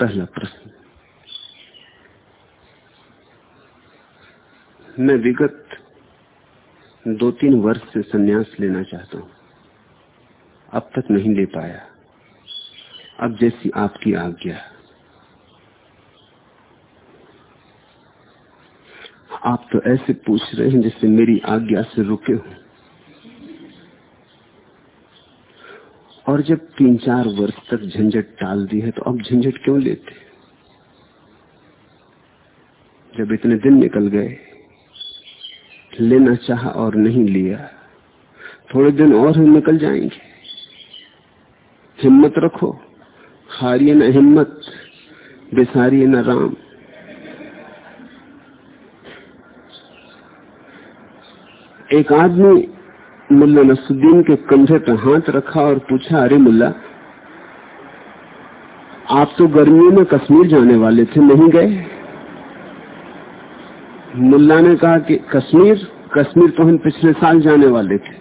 पहला प्रश्न। मैं विगत दो तीन वर्ष से संन्यास लेना चाहता हूँ। अब तक नहीं ले पाया। अब जैसी आपकी आज्ञा। आप तो ऐसे पूछ रहे हैं जैसे मेरी आज्ञा से रुके हो। और जब तीन चार वर्ष तक झंझट टाल दी है तो अब झंझट क्यों लेते जब इतने दिन निकल गए, लेना चाहा और नहीं लिया, थोड़े दिन और हम निकल जाएँगे। हिम्मत रखो, हारिए न हिम्मत, बेसारिए न राम। एक आदमी मुल्ला नसुद्दीन के कंधे पर हाथ रखा और पूछा, अरे मुल्ला, आप तो गर्मियों में कश्मीर जाने वाले थे, नहीं गए? मुल्ला ने कहा कि कश्मीर कश्मीर तो हम पिछले साल जाने वाले थे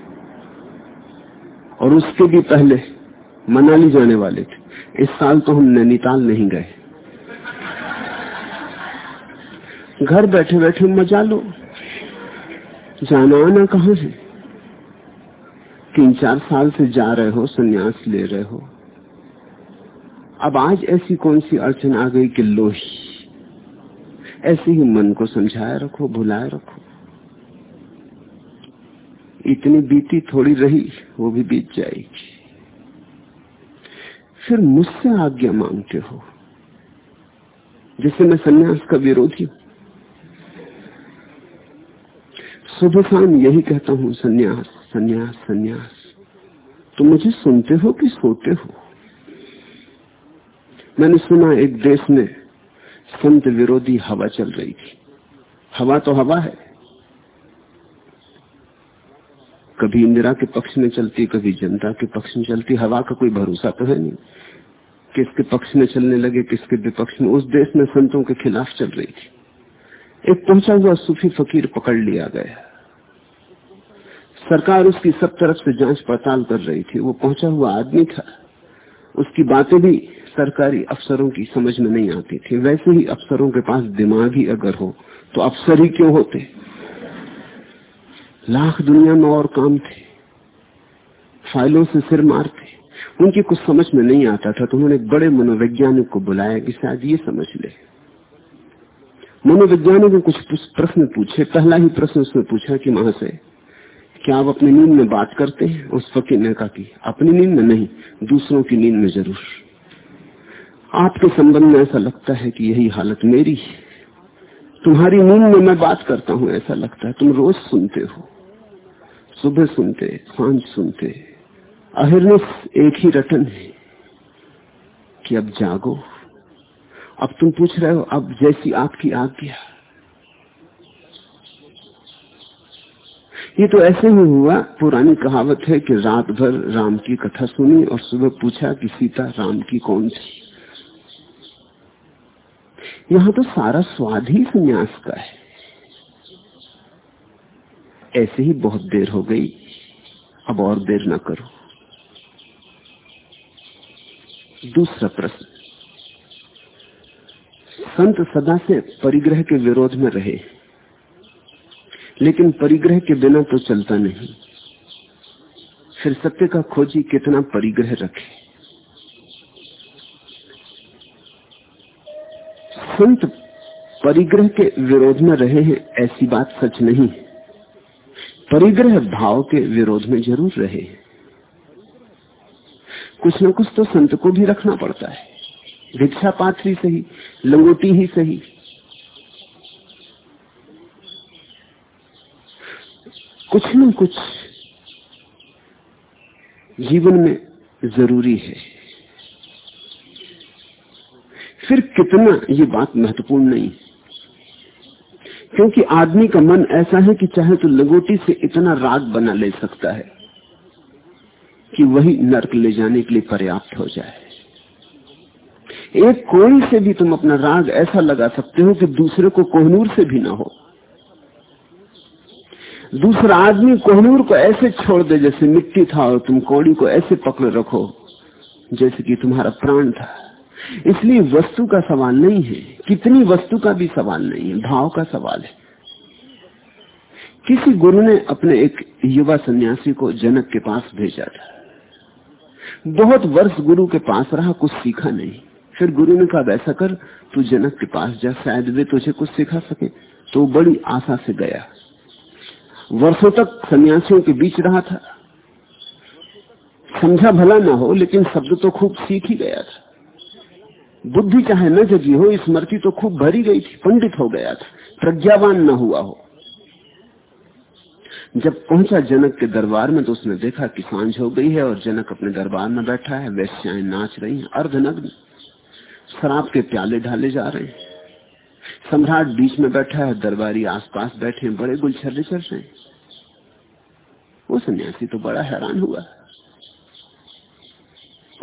और उसके भी पहले मनाली जाने वाले थे। इस साल तो हम नैनीताल नहीं गए। घर बैठे बैठे मज़ा लो। जाना आना कहाँ है? तीन चार साल से जा रहे हो, सन्यास ले रहे हो। अब आज ऐसी कौन सी अड़चन आ गई कि लो ही। ऐसे ही मन को समझाए रखो, भुलाए रखो। इतनी बीती थोड़ी रही, वो भी बीत जाएगी। फिर मुझसे आज्ञा मांगते हो। जिसे मैं सन्यास का विरोधी हूँ। सुबह शाम यही कहता हूँ, सन्यास। सन्यास सन्यास। तो मुझे सुनते हो कि सोते हो? मैंने सुना एक देश में संत विरोधी हवा चल रही थी। हवा तो हवा है। कभी इंदिरा के पक्ष में चलती, कभी जनता के पक्ष में चलती, हवा का कोई भरोसा तो है नहीं। किसके पक्ष में चलने लगे, किसके विपक्ष में, उस देश में संतों के खिलाफ चल रही थी। एक पहुँचा हुआ सूफी फकीर पकड़ लिया गया। सरकार उसकी सब तरफ़ से जाँच पड़ताल कर रही थी, वो पहुँचा हुआ आदमी था। उसकी बातें भी सरकारी अफसरों की समझ में नहीं आती थी। वैसे ही अफसरों के पास दिमाग ही अगर हो तो अफसर ही क्यों होते? लाख दुनिया में और काम थे, फाइलों से सिर मारते। उनकी कुछ समझ में नहीं आता था तो उन्होंने बड़े मनोवैज्ञानिक को बुलाया कि शायद ये समझ ले। मनोवैज्ञानिक ने कुछ प्रश्न पूछे, पहला ही प्रश्न उसने पूछा कि महाशय क्या आप अपनी नींद में बात करते हैं, उस फकीर ने कहा कि अपनी नींद में नहीं, दूसरों की नींद में ज़रूर। आपके संबंध में ऐसा लगता है कि यही हालत मेरी है। तुम्हारी नींद में मैं बात करता हूँ, ऐसा लगता है। तुम रोज सुनते हो। सुबह सुनते, साँझ सुनते। अहिर्निश एक ही रटन है कि अब जागो। अब तुम पूछ रहे हो, अब जैसी आपकी आज्ञा। ये तो ऐसे ही हुआ, पुरानी कहावत है कि रात भर राम की कथा सुनी और सुबह पूछा कि सीता राम की कौन थी? यहाँ तो सारा स्वाद ही संन्यास का है। ऐसे ही बहुत देर हो गई, अब और देर ना करो। दूसरा प्रश्न। संत सदा से परिग्रह के विरोध में रहे। लेकिन परिग्रह के बिना तो चलता नहीं। फिर सत्य का खोजी कितना परिग्रह रखे। संत परिग्रह के विरोध में रहे हैं ऐसी बात सच नहीं परिग्रह भाव के विरोध में ज़रूर रहे हैं। कुछ न कुछ तो संत को भी रखना पड़ता है। भिक्षा पात्री सही, लंगोटी ही सही कुछ न कुछ जीवन में ज़रूरी है। फिर कितना ये बात महत्वपूर्ण नहीं। क्योंकि आदमी का मन ऐसा है कि चाहे तो लगोटी से इतना राग बना ले सकता है कि वही नर्क ले जाने के लिए पर्याप्त हो जाए। एक कोई से भी तुम अपना राग ऐसा लगा सकते हो कि दूसरे को कोहनूर से भी ना हो। दूसरा आदमी कोहनूर को ऐसे छोड़ दे जैसे मिट्टी था और तुम कौड़ी को ऐसे पकड़ रखो, जैसे कि तुम्हारा प्राण था। इसलिए वस्तु का सवाल नहीं है। कितनी वस्तु का भी सवाल नहीं है। भाव का सवाल है। किसी गुरु ने अपने एक युवा सन्यासी को जनक के पास भेजा था। बहुत वर्ष गुरु के पास रहा, कुछ सीखा नहीं। फिर गुरु ने कहा वैसा कर, तू जनक के पास जा, शायद वे तुझे कुछ सिखा सके। तो बड़ी आशा से गया। वर्षों तक सन्यासियों के बीच रहा था। समझा भला ना हो, लेकिन शब्द तो खूब सीख ही गया था। बुद्धि चाहे न जगी हो, स्मृति तो खूब भरी गई थी, पंडित हो गया था, प्रज्ञावान न हुआ हो। जब पहुँचा जनक के दरबार में तो उसने देखा कि साँझ हो गई है और जनक अपने दरबार में बैठा है, वैश्याएँ नाच रही हैं, अर्धनग्न, शराब के प्याले ढाले जा रहे हैं। सम्राट बीच में बैठा है, दरबारी आसपास बैठे हैं, बड़े गुलछर्रे चल रहे हैं। वो सन्यासी तो बड़ा हैरान हुआ।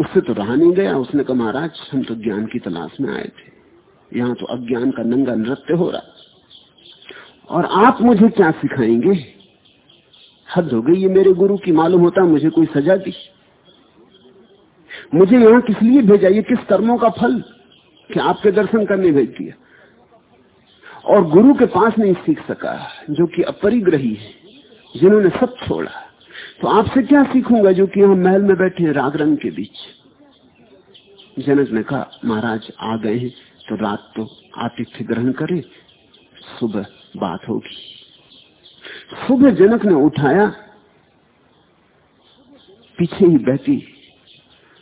उससे तो रहा नहीं गया, उसने कहा, महाराज, हम तो ज्ञान की तलाश में आए थे। यहाँ तो अज्ञान का नंगा नृत्य हो रहा और आप मुझे क्या सिखाएँगे? हद हो गई ये मेरे गुरु की, मालूम होता मुझे कोई सजा दी। मुझे यहाँ किस लिए भेजा? ये किस कर्मों का फल कि आपके दर्शन करने भेज दिया? और गुरु के पास नहीं सीख सका, जो कि अपरिग्रही है, जिन्होंने सब छोड़ा। तो आपसे क्या सीखूँगा जो कि हम महल में बैठे राग रंग के बीच? जनक ने कहा, महाराज, आ गए हैं तो रात तो आतिथ्य ग्रहण करे, सुबह बात होगी। सुबह जनक ने उठाया, पीछे ही बहती,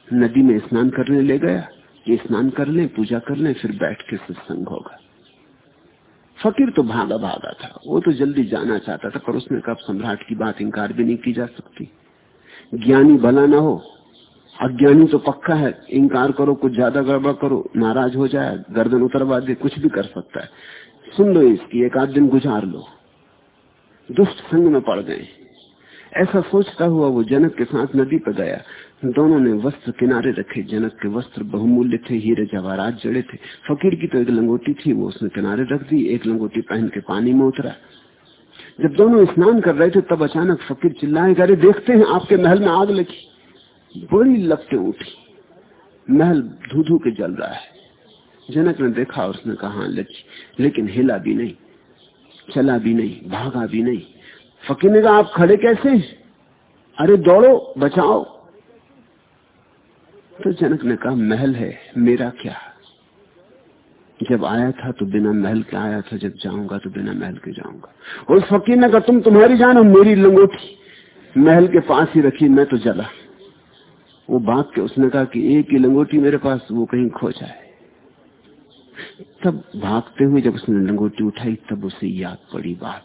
नदी में स्नान करने ले गया। ये स्नान कर ले, पूजा कर ले, फिर बैठ के सत्संग होगा। फकीर तो भागा भागा था। वो तो जल्दी जाना चाहता था, पर उसने कब सम्राट की बात इंकार भी नहीं की जा सकती। ज्ञानी भला ना हो। अज्ञानी तो पक्का है। इंकार करो, कुछ ज़्यादा गड़बड़ करो, नाराज़ हो जाए, गर्दन उतरवा दे, कुछ भी कर सकता है। सुन लो इसकी, एक आध दिन गुजार लो। दुष्ट संग में पड़ गए। ऐसा सोचता हुआ वो जनक के साथ नदी पर गया। दोनों ने वस्त्र किनारे रखे। जनक के वस्त्र बहुमूल्य थे, हीरे जवाहरात जड़े थे। फकीर की तो एक लंगोटी थी, वो उसने किनारे रख दी। एक लंगोटी पहन के पानी में उतरा। जब दोनों स्नान कर रहे थे, तब अचानक फकीर चिल्लाए, अरे, देखते हैं, आपके महल में आग लगी। बड़ी लपटे उठी। महल धू धू के जल रहा है। जनक ने देखा, उसने कहा लगी लेकिन हिला भी नहीं, चला भी नहीं, भागा भी नहीं। फकीर ने कहा, आप खड़े कैसे अरे, दौड़ो, बचाओ. तो जनक ने कहा, महल है, मेरा क्या? जब आया था तो बिना महल के आया था, जब जाऊँगा तो बिना महल के जाऊँगा. उस फकीर ने कहा, तुम तुम्हारी जानो मेरी लंगोटी। महल के पास ही रखी, मैं तो जला. वो बात के उसने कहा कि एक ही लंगोटी मेरे पास, वो कहीं खो जाए। तब भागते हुए जब उसने लंगोटी उठाई, तब उसे याद पड़ी बात।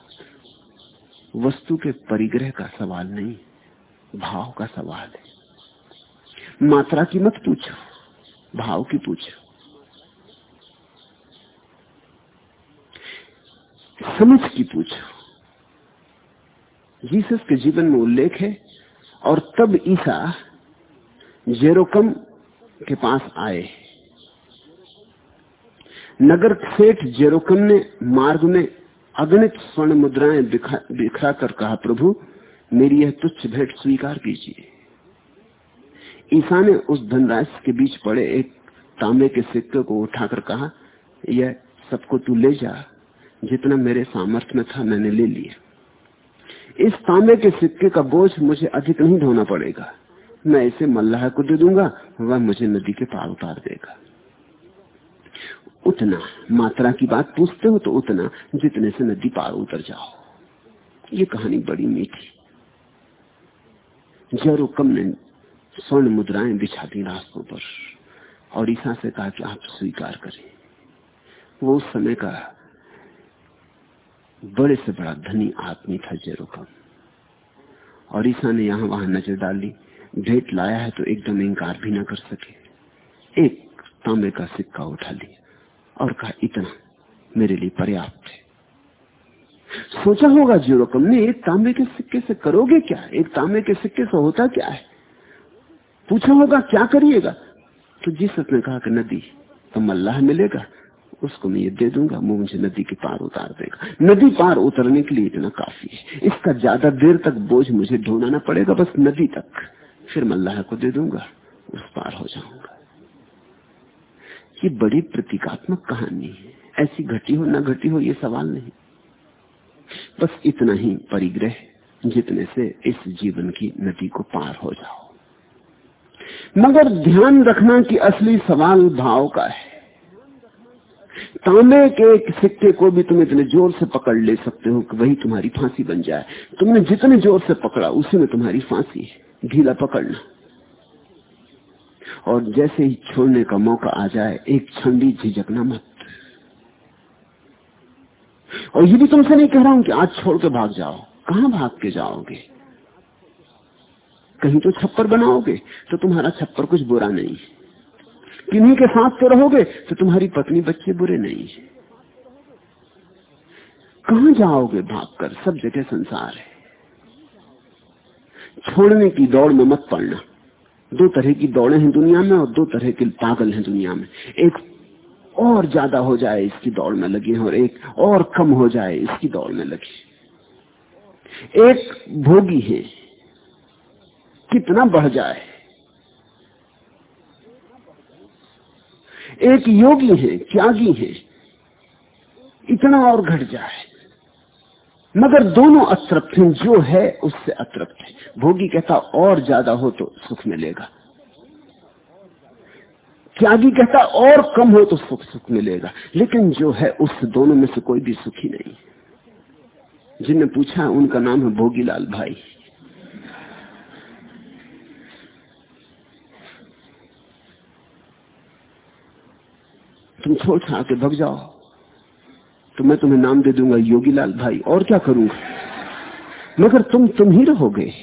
वस्तु के परिग्रह का सवाल नहीं, भाव का सवाल है। मात्रा की मत पूछो, भाव की पूछो। समझ की पूछो। जीसस के जीवन में उल्लेख है, और तब ईसा जेरोकम के पास आए। नगर सेठ जेरोकम ने मार्ग में अगणित स्वर्ण मुद्राएँ बिखरा कर कहा, प्रभु, मेरी यह तुच्छ भेंट स्वीकार कीजिए। ईसा ने उस धनराशि के बीच पड़े एक तांबे के सिक्के को उठाकर कहा, यह सबको तू ले जा, जितना मेरे सामर्थ्य में था मैंने ले लिया। इस तांबे के सिक्के का बोझ मुझे अधिक नहीं ढोना पड़ेगा। मैं इसे मल्लाह को दे दूँगा, वह मुझे नदी के पार उतार देगा। उतना। मात्रा की बात पूछते हो तो उतना, जितने से नदी पार उतर जाओ। ये कहानी बड़ी मीठी। जरो कम ने स्वर्ण मुद्राएँ बिछा दी रास्तों पर और ईसा से कहा कि आप स्वीकार करें। वो उस समय का बड़े से बड़ा धनी आदमी था जेरोकम और ईसा ने यहाँ वहाँ नज़र डाली भेंट लाया है तो एकदम इंकार भी ना कर सके। एक तांबे का सिक्का उठा लिया। और कहा इतना मेरे लिए पर्याप्त है। सोचा होगा जीरोकम ने एक तांबे के सिक्के से करोगे क्या? एक तांबे के सिक्के से होता क्या है? पूछा होगा, क्या करिएगा? तो जिस ने कहा कि नदी तो मल्लाह मिलेगा, उसको मैं ये दे दूँगा, वो मुझे नदी के पार उतार देगा। नदी पार उतरने के लिए इतना काफ़ी है। इसका ज़्यादा देर तक बोझ मुझे ढोना पड़ेगा, बस नदी तक। फिर मल्लाह को दे दूँगा, उस पार हो जाऊँगा। ये बड़ी प्रतीकात्मक कहानी है। ऐसी घटी हो, ना घटी हो, ये सवाल नहीं। बस इतना ही परिग्रह, जितने से इस जीवन की नदी को पार हो जाओ। मगर ध्यान रखना कि असली सवाल भाव का है। तांबे के एक सिक्के को भी तुम इतने ज़ोर से पकड़ ले सकते हो कि वही तुम्हारी फांसी बन जाए। तुमने जितने ज़ोर से पकड़ा, उसी में तुम्हारी फांसी है। ढीला पकड़ना। और जैसे ही छोड़ने का मौका आ जाए, एक क्षण भी झिझकना मत। और ये भी तुमसे नहीं कह रहा हूँ कि आज छोड़ के भाग जाओ। कहाँ भाग के जाओगे? कहीं तो छप्पर बनाओगे तो तुम्हारा छप्पर कुछ बुरा नहीं। है किन्हीं के साथ तो रहोगे तो तुम्हारी पत्नी बच्चे बुरे नहीं। है कहा जाओगे भागकर सब जगह संसार है। छोड़ने की दौड़ में मत पड़ना। दो तरह की दौड़े हैं दुनिया में और दो तरह के पागल हैं दुनिया में। एक और ज़्यादा हो जाए इसकी दौड़ में लगी और एक और कम हो जाए इसकी दौड़ में लगी। एक भोगी है, कितना बढ़ जाए। एक योगी है, त्यागी है, इतना और घट जाए। मगर दोनों अतृप्त हैं। जो है, उससे अतृप्त है। भोगी कहता, और ज़्यादा हो तो सुख मिलेगा। त्यागी कहता, और कम हो तो सुख सुख मिलेगा। लेकिन जो है, उस दोनों में से कोई भी सुखी नहीं। जिनने पूछा, उनका नाम है भोगीलाल भाई। तुम छोड़ छा के भग जाओ। तो मैं तुम्हें नाम दे दूँगा योगीलाल भाई। और क्या करूँगा? मगर तुम तुम ही रहोगे।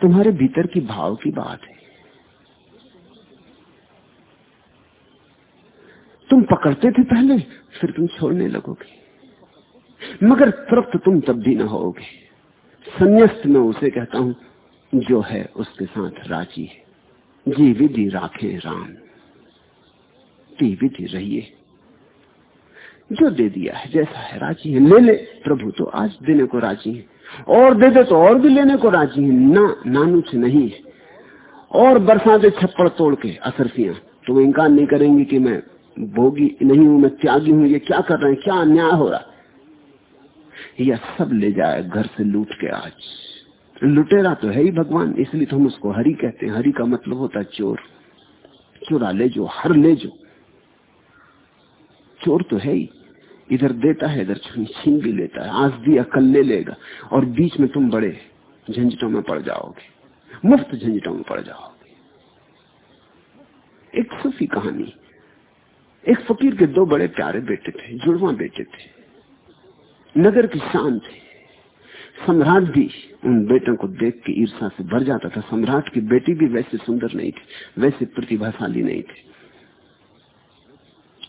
तुम्हारे भीतर की भाव की बात है। तुम पकड़ते थे पहले, फिर तुम छोड़ने लगोगे। मगर तृप्त तुम तब भी ना होगे। संन्यास्त में उसे कहता हूँ, जो है उसके साथ राज़ी है। जी विधि राखे राम। ती विधि रहिए। जो दे दिया है, जैसा है, राज़ी है। ले ले, प्रभु तो आज देने को राज़ी है। और दे दे तो और भी लेने को राज़ी है। ना नानुच नहीं है। और बरसा दे छप्पड़ तोड़ के, असरफियाँ। तो इनकार नहीं करेंगे कि मैं भोगी नहीं हूँ, मैं त्यागी हूँ। ये क्या कर रहे हैं? क्या अन्याय हो रहा? यह सब ले जाए, घर से लूट के आज। लुटेरा तो है ही भगवान, इसलिए तो हम उसको हरि कहते हैं। हरि का मतलब होता है चोर। चुरा ले जो, हर ले जो। चोर तो है ही। इधर देता है, इधर छीन भी लेता है आज भी अकल ले लेगा, और बीच में तुम बड़े झंझटों में पड़ जाओगे, मुफ़्त झंझटों में पड़ जाओगे। एक सूफी कहानी। एक फकीर के दो बड़े प्यारे बेटे थे, जुड़वा बेटे थे। नगर की शान थे। सम्राट भी उन बेटों को देख के ईर्षा से भर जाता था। सम्राट की बेटी भी वैसे सुंदर नहीं थी, वैसे प्रतिभाशाली नहीं थी।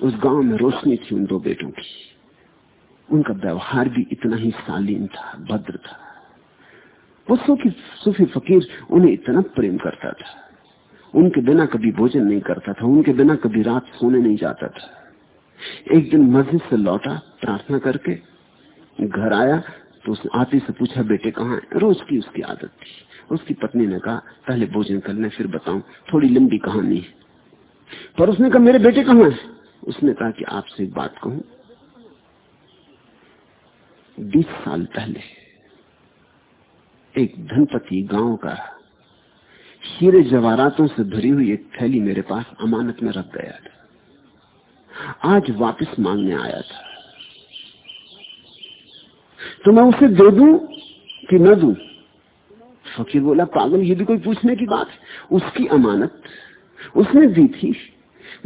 उस गाँव में रोशनी थी उन दो बेटों की। उनका व्यवहार भी इतना ही शालीन था, भद्र था। वो सूफी सूफी फकीर उन्हें इतना प्रेम करता था। उनके बिना कभी भोजन नहीं करता था, उनके बिना कभी रात सोने नहीं जाता था। एक दिन मस्जिद से लौटा, प्रार्थना करके घर आया तो उसने आते से पूछा, बेटे, कहाँ है? रोज की उसकी आदत थी। उसकी पत्नी ने कहा, पहले भोजन कर ले, फिर बताऊँ, थोड़ी लंबी कहानी है। पर उसने कहा, मेरे बेटे कहाँ है? उसने कहा कि आपसे एक बात कहूँ बीस साल पहले एक धनपति गाँव का हीरे जवारातों से भरी हुई एक थैली मेरे पास अमानत में रख गया था। आज वापस मांगने आया था। तो मैं उसे दे दू कि न दू? फकीर बोला, पागल, ये भी कोई पूछने की बात उसकी अमानत उसने दी थी।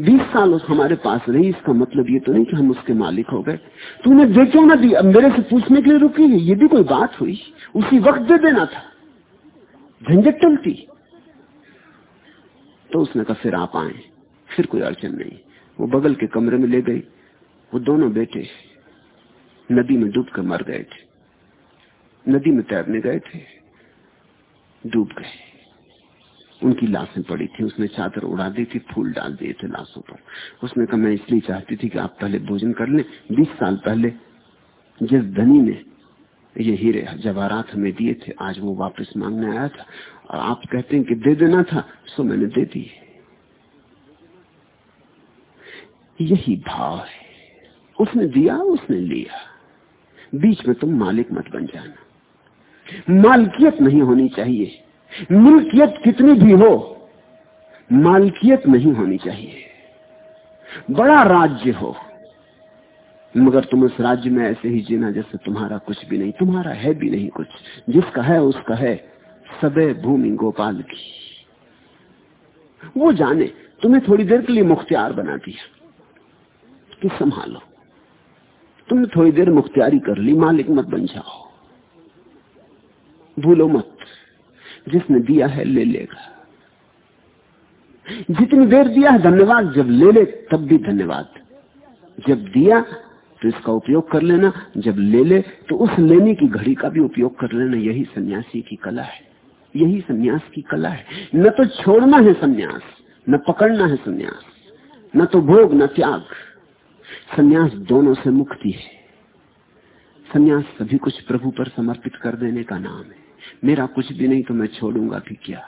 बीस साल उस हमारे पास रही, इसका मतलब ये तो नहीं कि हम उसके मालिक हो गए। तूने दे क्यों ना दी, अब मेरे से पूछने के लिए रुकी है, ये भी कोई बात हुई? उसी वक्त दे देना था। झंझट टलती। तो उसने कहा, फिर आप आए। फिर कोई अड़चन नहीं। वो बगल के कमरे में ले गई। वो दोनों बेटे नदी में डूब कर मर गए थे। नदी में तैरने गए थे। डूब गए। उनकी लाशें पड़ी थी, उसने चादर उड़ा दी थी, फूल डाल दिए थे लाशों पर। उसने कहा, मैं इसलिए चाहती थी कि आप पहले भोजन कर लें। बीस साल पहले जिस धनी ने ये हीरे जवाहरात हमें दिए थे, आज वो वापस मांगने आया था। और आप कहते हैं कि दे देना था, सो मैंने दे दी यही भाव है। उसने दिया, उसने लिया। बीच में तुम मालिक मत बन जाना। मालकियत नहीं होनी चाहिए। मिल्कियत कितनी भी हो, मालकियत नहीं होनी चाहिए। बड़ा राज्य हो, मगर तुम उस राज्य में ऐसे ही जीना जैसे तुम्हारा कुछ भी नहीं, तुम्हारा है भी नहीं कुछ। जिसका है, उसका है, सबे भूमि गोपाल की। वो जाने, तुम्हें थोड़ी देर के लिए मुख्तियार बना दिया, कि संभालो। तुमने थोड़ी देर मुख्तियारी कर ली, मालिक मत बन जाओ। भूलो मत। जिसने दिया है ले लेगा। जितनी देर दिया है धन्यवाद, जब ले ले, तब भी धन्यवाद। जब दिया तो इसका उपयोग कर लेना, जब ले ले तो उस लेने की घड़ी का भी उपयोग कर लेना। यही सन्यासी की कला है। यही सन्यास की कला है। न तो छोड़ना है सन्यास, न पकड़ना है सन्यास, न तो भोग, न त्याग। सन्यास दोनों से मुक्ति है। सन्यास सभी कुछ प्रभु पर समर्पित कर देने का नाम है। मेरा कुछ भी नहीं तो मैं छोड़ूँगा भी क्या?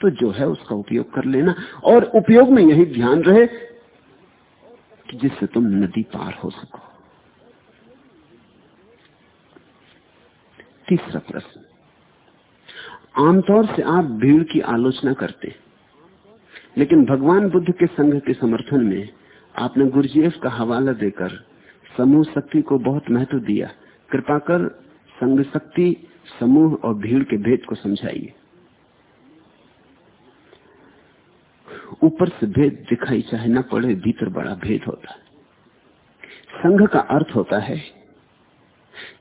तो जो है उसका उपयोग कर लेना। और उपयोग में यही ध्यान रहे कि जिससे तुम नदी पार हो सको। तीसरा प्रश्न। आमतौर से आप भीड़ की आलोचना करते लेकिन भगवान बुद्ध के संघ के समर्थन में आपने गुरुजीएफ का हवाला देकर समूह शक्ति को बहुत महत्व दिया। कृपा कर संघ शक्ति, समूह और भीड़ के भेद को समझाइए। ऊपर से भेद दिखाई, चाहे ना पड़े, भीतर बड़ा भेद होता है। संघ का अर्थ होता है,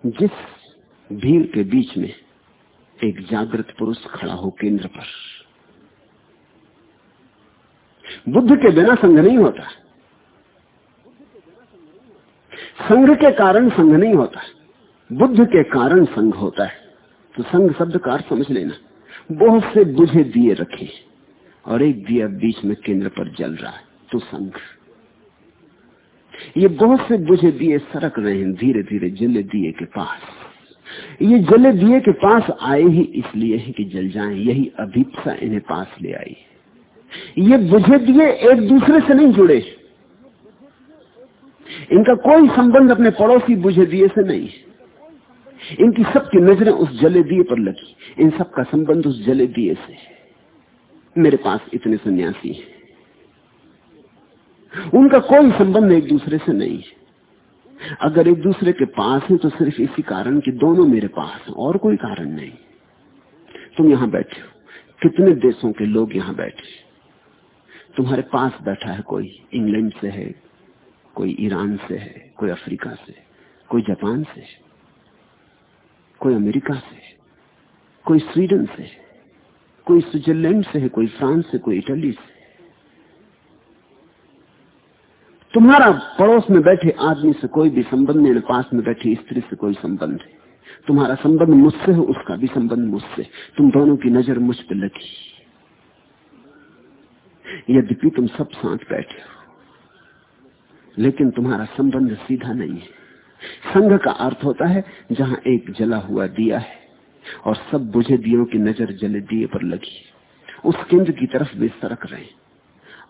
जिस भीड़ के बीच में एक जागृत पुरुष खड़ा हो केंद्र पर। बुद्ध के बिना संघ नहीं होता। संघ के कारण संघ नहीं होता। बुद्ध के कारण संघ होता है। तो संघ शब्द कार समझ लेना। बहुत से बुझे दिए रखे और एक दिया बीच में केंद्र पर जल रहा है तो संघ ये बहुत से बुझे दिए सरक रहे हैं धीरे धीरे जले दिए के पास। ये जले दिए के पास आए ही इसलिए है कि जल जाएँ, यही अभिप्सा इन्हें पास ले आई ये बुझे दिए एक दूसरे से नहीं जुड़े। इनका कोई संबंध अपने पड़ोसी बुझे दिए से नहीं इनकी सबकी नज़रें उस जले दिए पर लगी। इन सबका संबंध उस जले दिए से मेरे पास इतने सन्यासी हैं। उनका कोई संबंध एक दूसरे से नहीं है। अगर एक दूसरे के पास है तो सिर्फ़ इसी कारण कि दोनों मेरे पास हैं, और कोई कारण नहीं। तुम यहाँ बैठे हो। कितने देशों के लोग यहाँ बैठे तुम्हारे पास बैठा है कोई इंग्लैंड से है, कोई ईरान से है, कोई अफ्रीका से कोई जापान से कोई अमेरिका से, कोई स्वीडन से, कोई स्विट्जरलैंड से है, कोई फ्रांस से, कोई इटली से। तुम्हारा पड़ोस में बैठे आदमी से कोई भी संबंध नहीं, पास में बैठी स्त्री से कोई संबंध है। तुम्हारा संबंध मुझसे है, उसका भी संबंध मुझसे तुम दोनों की नज़र मुझ पर लगी। यद्यपि तुम सब साथ बैठे हो, लेकिन तुम्हारा संबंध सीधा नहीं है। संघ का अर्थ होता है जहाँ एक जला हुआ दिया है और सब बुझे दियों की नज़र जले दिए पर लगी उस केंद्र की तरफ़ वे सरक रहे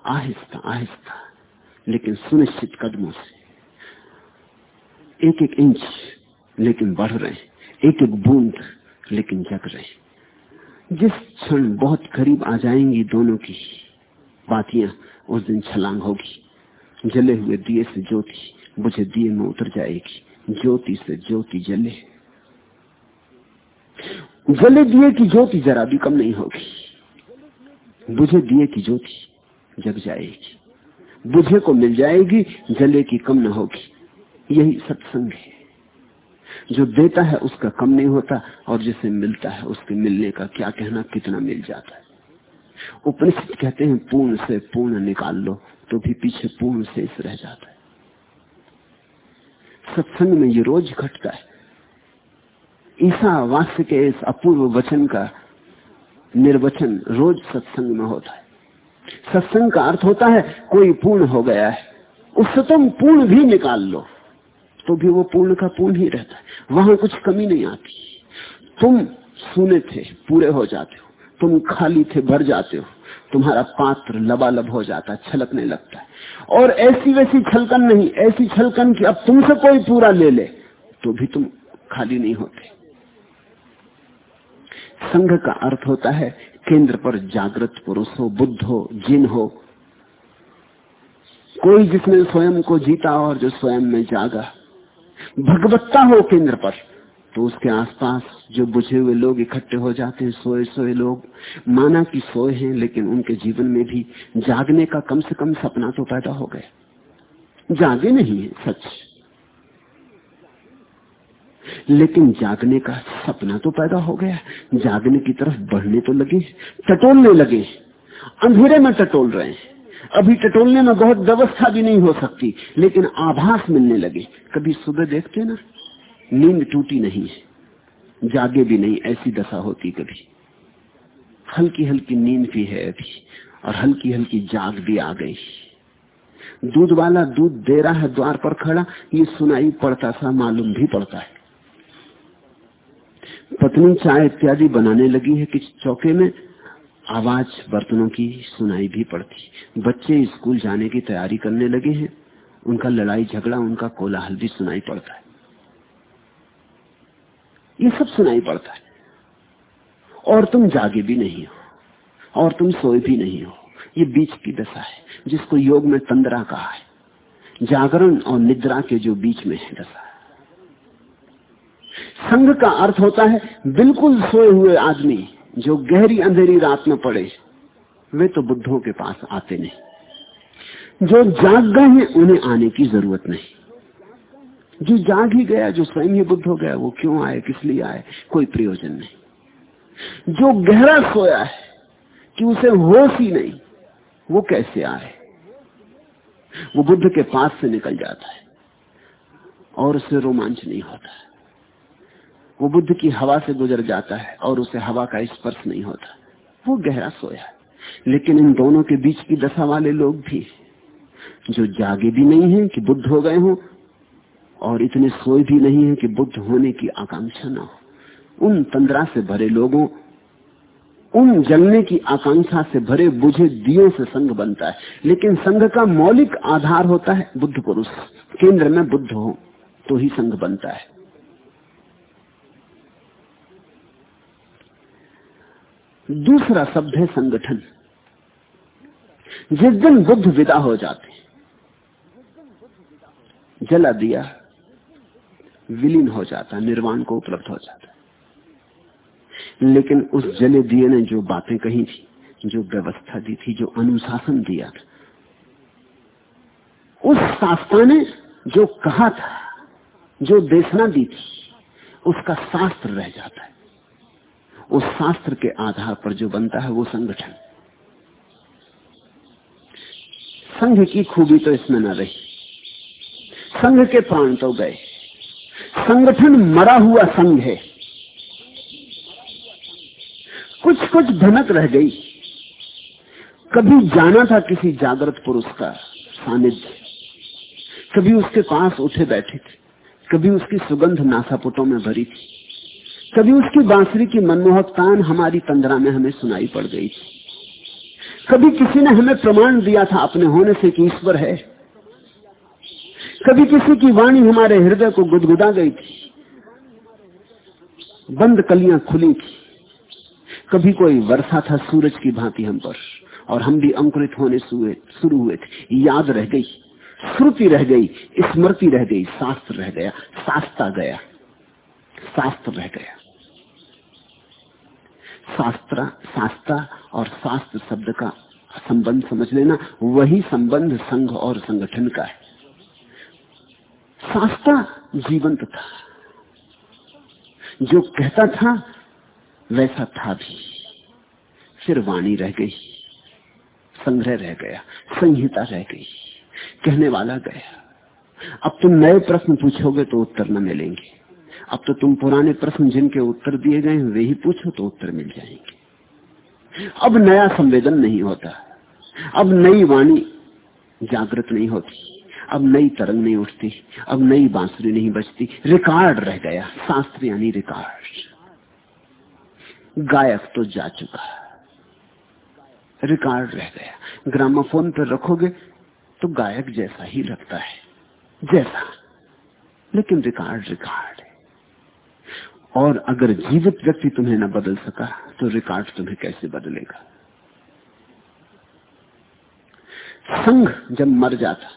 आहिस्ता आहिस्ता, लेकिन सुनिश्चित कदमों से। एक एक इंच, लेकिन बढ़ रहे एक एक बूंद, लेकिन जग रहे जिस क्षण बहुत करीब आ जाएँगी दोनों की बातियाँ, उस दिन छलांग होगी। जले हुए दिए से ज्योति बुझे दिए में उतर जाएगी। ज्योति से ज्योति जले। जले दिए की ज्योति जरा भी कम नहीं होगी। बुझे दिए की ज्योति जग जाएगी। बुझे को मिल जाएगी, जले की कम न होगी। यही सत्संग है। जो देता है उसका कम नहीं होता, और जिसे मिलता है उसके मिलने का क्या कहना, कितना मिल जाता है। उपनिषद कहते हैं, पूर्ण से पूर्ण निकाल लो तो भी पीछे पूर्ण शेष रह जाता है। सत्संग में ये रोज घटता है। ईसा वास्य के इस अपूर्व वचन का निर्वचन रोज सत्संग में होता है। सत्संग का अर्थ होता है, कोई पूर्ण हो गया है, उससे तुम पूर्ण भी निकाल लो तो भी वो पूर्ण का पूर्ण ही रहता है। वहाँ कुछ कमी नहीं आती। तुम सुने थे, पूरे हो जाते हो। तुम खाली थे, भर जाते हो। तुम्हारा पात्र लबालब हो जाता है, छलकने लगता है। और ऐसी वैसी छलकन नहीं, ऐसी छलकन कि अब तुमसे कोई पूरा ले ले तो भी तुम खाली नहीं होते। संघ का अर्थ होता है, केंद्र पर जागृत पुरुष हो, बुद्ध हो, जिन हो। कोई जिसने स्वयं को जीता और जो स्वयं में जागा। भगवत्ता हो केंद्र पर। तो उसके आसपास जो बुझे हुए लोग इकट्ठे हो जाते हैं, सोए सोए लोग, माना कि सोए हैं, लेकिन उनके जीवन में भी जागने का कम से कम सपना तो पैदा हो गया। जागे नहीं है, सच। लेकिन जागने का सपना तो पैदा हो गया। जागने की तरफ़ बढ़ने तो लगे, टटोलने लगे। अंधेरे में टटोल रहे हैं। अभी टटोलने में बहुत व्यवस्था भी नहीं हो सकती, लेकिन आभास मिलने लगे। कभी सुबह देखते ना? नींद टूटी नहीं है, जागे भी नहीं, ऐसी दशा होती कभी। हल्की हल्की नींद भी है अभी, और हल्की हल्की जाग भी आ गई। दूध वाला दूध दे रहा है, द्वार पर खड़ा, ये सुनाई पड़ता सा मालूम भी पड़ता है। पत्नी चाय इत्यादि बनाने लगी है कि चौके में, आवाज़ बर्तनों की सुनाई भी पड़ती। बच्चे स्कूल जाने की तैयारी करने लगे हैं, उनका लड़ाई झगड़ा, उनका कोलाहल भी सुनाई पड़ता है। ये सब सुनाई पड़ता है। और तुम जागे भी नहीं हो, और तुम सोए भी नहीं हो। ये बीच की दशा है, जिसको योग में तंद्रा कहा है। जागरण और निद्रा के जो बीच में है दशा। संघ का अर्थ होता है, बिल्कुल सोए हुए आदमी, जो गहरी अंधेरी रात में पड़े, वे तो बुद्धों के पास आते नहीं। जो जाग गए हैं, उन्हें आने की ज़रूरत नहीं। जो जाग ही गया, जो स्वयं ही बुद्ध हो गया, वो क्यों आए, किस लिए आए? कोई प्रयोजन नहीं। जो गहरा सोया है कि उसे होश ही नहीं, वो कैसे आए? वो बुद्ध के पास से निकल जाता है और उसे रोमांच नहीं होता वो बुद्ध की हवा से गुजर जाता है और उसे हवा का स्पर्श नहीं होता। वो गहरा सोया है। लेकिन इन दोनों के बीच की दशा वाले लोग भी जो जागे भी नहीं है कि बुद्ध हो गए हो और इतने सोए भी नहीं है कि बुद्ध होने की आकांक्षा ना हो। उन तंद्रा से भरे लोगों, उन जलने की आकांक्षा से भरे बुझे दियो से संघ बनता है। लेकिन संघ का मौलिक आधार होता है बुद्ध पुरुष। केंद्र में बुद्ध हो तो ही संघ बनता है। दूसरा शब्द है संगठन। जिस दिन बुद्ध विदा हो जाते जला दिया विलीन हो जाता निर्वाण को उपलब्ध हो जाता लेकिन उस जले दिए ने जो बातें कही थी, जो व्यवस्था दी थी, जो अनुशासन दिया था, उस शास्त्र ने जो कहा था, जो देशना दी थी, उसका शास्त्र रह जाता है। उस शास्त्र के आधार पर जो बनता है वो संगठन। संघ की खूबी तो इसमें न रही। संघ के प्राण तो गए। संगठन मरा हुआ संघ है। कुछ कुछ धनक रह गई। कभी जाना था किसी जागृत पुरुष का सानिध्य। कभी उसके पास उठे बैठे थे। कभी उसकी सुगंध नासापुटों में भरी थी। कभी उसकी बांसुरी की मनमोहक तान हमारी तंद्रा में हमें सुनाई पड़ गई थी। कभी किसी ने हमें प्रमाण दिया था अपने होने से कि ईश्वर है। कभी किसी की वाणी हमारे हृदय को गुदगुदा गई थी। बंद कलियाँ खुली थी। कभी कोई वर्षा था सूरज की भांति हम पर, और हम भी अंकुरित होने शुरू हुए थे। याद रह गई, श्रुति रह गई, स्मृति रह गई, शास्त्र रह गया शास्ता गया। शास्त्र रह गया। शास्त्र शास्त्र और शास्त्र शब्द का संबंध समझ लेना, वही संबंध संघ और संगठन का है। शास्त्र जीवंत था। जो कहता था, वैसा था भी। फिर वाणी रह गई, संग्रह रह गया, संहिता रह गई, कहने वाला गया। अब तुम नए प्रश्न पूछोगे तो उत्तर न मिलेंगे। अब तो तुम पुराने प्रश्न जिनके उत्तर दिए गए हैं, वे ही पूछो तो उत्तर मिल जाएँगे। अब नया संवेदन नहीं होता। अब नई वाणी जागृत नहीं होती। अब नई तरंग नहीं उठती, अब नई बांसुरी नहीं बजती, रिकॉर्ड रह गया, शास्त्र यानी रिकॉर्ड। गायक तो जा चुका रिकॉर्ड रह गया। ग्रामाफोन पर रखोगे तो गायक जैसा ही लगता है, जैसा, लेकिन रिकॉर्ड रिकॉर्ड है। और अगर जीवित व्यक्ति तुम्हें न बदल सका तो रिकॉर्ड तुम्हें कैसे बदलेगा? संघ जब मर जाता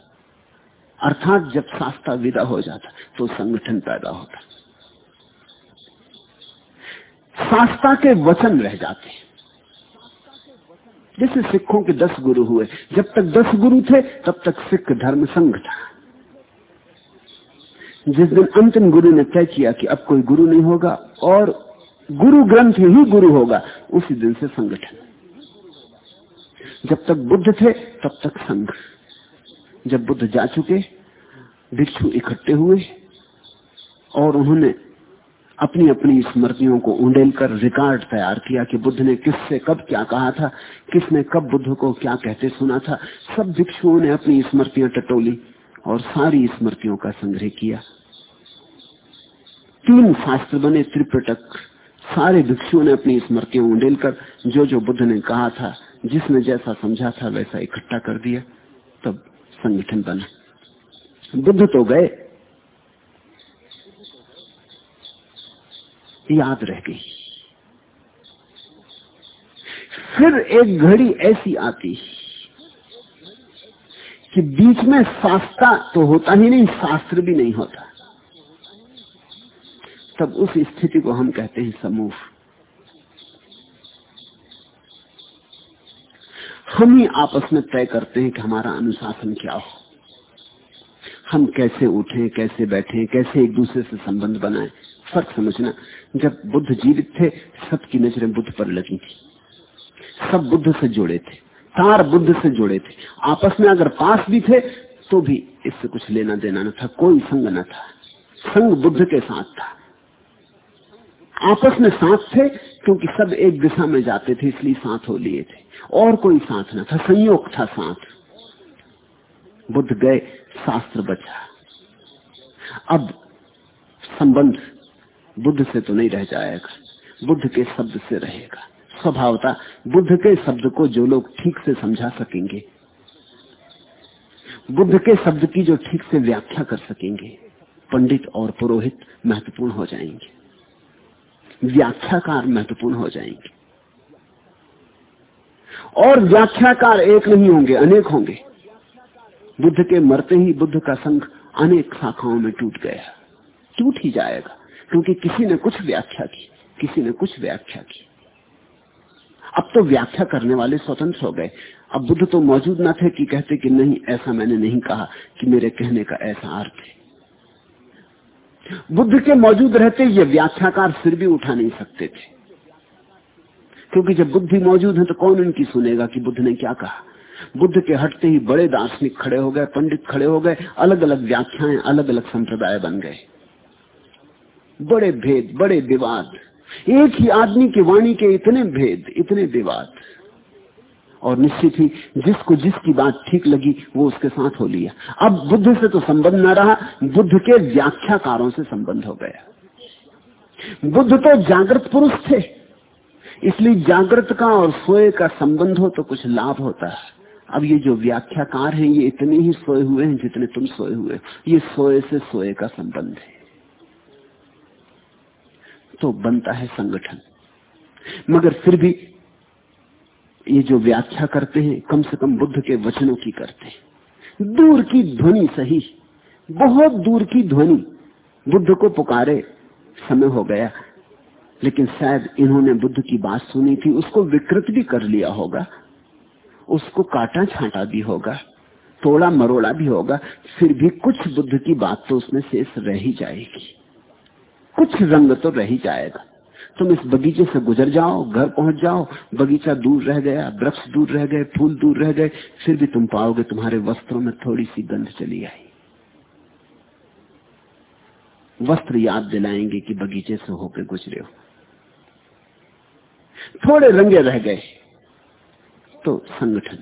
अर्थात जब शास्त्रा विदा हो जाता तो संगठन पैदा होता। शास्त्रा के वचन रह जाते जैसे सिखों के दस गुरु हुए, जब तक दस गुरु थे, तब तक सिख धर्म संघ था जिस दिन अंतिम गुरु ने तय किया कि अब कोई गुरु नहीं होगा, और गुरु ग्रंथ ही गुरु होगा, उसी दिन से संगठन। जब तक बुद्ध थे, तब तक संघ। जब बुद्ध जा चुके, भिक्षु इकट्ठे हुए और उन्होंने अपनी अपनी स्मृतियों को उंडेल कर रिकॉर्ड तैयार किया कि बुद्ध ने किससे कब क्या कहा था, किसने कब बुद्ध को क्या कहते सुना था, सब भिक्षुओं ने अपनी स्मृतियाँ टटोली और सारी स्मृतियों का संग्रह किया। तीन शास्त्र बने त्रिपटक, सारे भिक्षुओं ने अपनी स्मृतियाँ उंडेल कर जो जो बुद्ध ने कहा था, जिसने जैसा समझा था वैसा इकट्ठा कर दिया। तब संगठन बना। बुद्ध तो गए। याद रह गई। फिर एक घड़ी ऐसी आती कि बीच में शास्त्रा तो होता ही नहीं, शास्त्र भी नहीं होता। तब उस स्थिति को हम कहते हैं समूह। हम ही आपस में तय करते हैं कि हमारा अनुशासन क्या हो। हम कैसे उठें, कैसे बैठें, कैसे एक दूसरे से संबंध बनाएँ। फ़र्क समझना। जब बुद्ध जीवित थे, सबकी नज़रें बुद्ध पर लगी थी। सब बुद्ध से जुड़े थे। तार बुद्ध से जुड़े थे। आपस में अगर पास भी थे तो भी इससे कुछ लेना देना न था, कोई संग न था। संग बुद्ध के साथ था। आपस में साथ थे क्योंकि सब एक दिशा में जाते थे, इसलिए साथ हो लिए थे। और कोई साथ न था, संयोग था साथ। बुद्ध गए, शास्त्र बचा। अब संबंध बुद्ध से तो नहीं रह जाएगा, बुद्ध के शब्द से रहेगा। स्वभावता बुद्ध के शब्द को जो लोग ठीक से समझा सकेंगे, बुद्ध के शब्द की जो ठीक से व्याख्या कर सकेंगे, पंडित और पुरोहित महत्वपूर्ण हो जाएँगे। व्याख्याकार महत्वपूर्ण हो जाएँगे। और व्याख्याकार एक नहीं होंगे, अनेक होंगे। बुद्ध के मरते ही बुद्ध का संघ अनेक शाखाओं में टूट गया। टूट ही जाएगा, क्योंकि किसी ने कुछ व्याख्या की, किसी ने कुछ व्याख्या की। अब तो व्याख्या करने वाले स्वतंत्र हो गए। अब बुद्ध तो मौजूद न थे कि कहते कि नहीं, ऐसा मैंने नहीं कहा कि मेरे कहने का ऐसा अर्थ है। बुद्ध के मौजूद रहते ये व्याख्याकार फिर भी उठा नहीं सकते थे। क्योंकि जब बुद्धि मौजूद है तो कौन उनकी सुनेगा कि बुद्ध ने क्या कहा? बुद्ध के हटते ही बड़े दार्शनिक खड़े हो गए, पंडित खड़े हो गए अलग अलग व्याख्याएँ अलग अलग संप्रदाय बन गए। बड़े भेद, बड़े विवाद। एक ही आदमी की वाणी के इतने भेद, इतने विवाद। और निश्चित ही जिसको जिसकी बात ठीक लगी, वो उसके साथ हो लिया। अब बुद्ध से तो संबंध न रहा, बुद्ध के व्याख्याकारों से संबंध हो गया। बुद्ध तो जागृत पुरुष थे, इसलिए जागृत का और सोए का संबंध हो तो कुछ लाभ होता है। अब ये जो व्याख्याकार हैं, ये इतने ही सोए हुए हैं जितने तुम सोए हुए ये सोए से सोए का संबंध है। तो बनता है संगठन। मगर फिर भी ये जो व्याख्या करते हैं, कम से कम बुद्ध के वचनों की करते हैं। दूर की ध्वनि सही, बहुत दूर की ध्वनि, बुद्ध को पुकारे, समय हो गया। लेकिन शायद इन्होंने बुद्ध की बात सुनी थी, उसको विकृत भी कर लिया होगा, उसको काटा छांटा भी होगा, तोड़ा मरोड़ा भी होगा, फिर भी कुछ बुद्ध की बात तो उसमें शेष रह ही जाएगी। कुछ रंग तो रह ही जाएगा। तुम इस बगीचे से गुजर जाओ, घर पहुँच जाओ। बगीचा दूर रह गया, वृक्ष दूर रह गए, फूल दूर रह गए, फिर भी तुम पाओगे तुम्हारे वस्त्रों में थोड़ी सी गंध चली आई। वस्त्र याद दिलाएँगे कि बगीचे से होकर गुजरे हो। थोड़े रंगे रह गए। तो संगठन,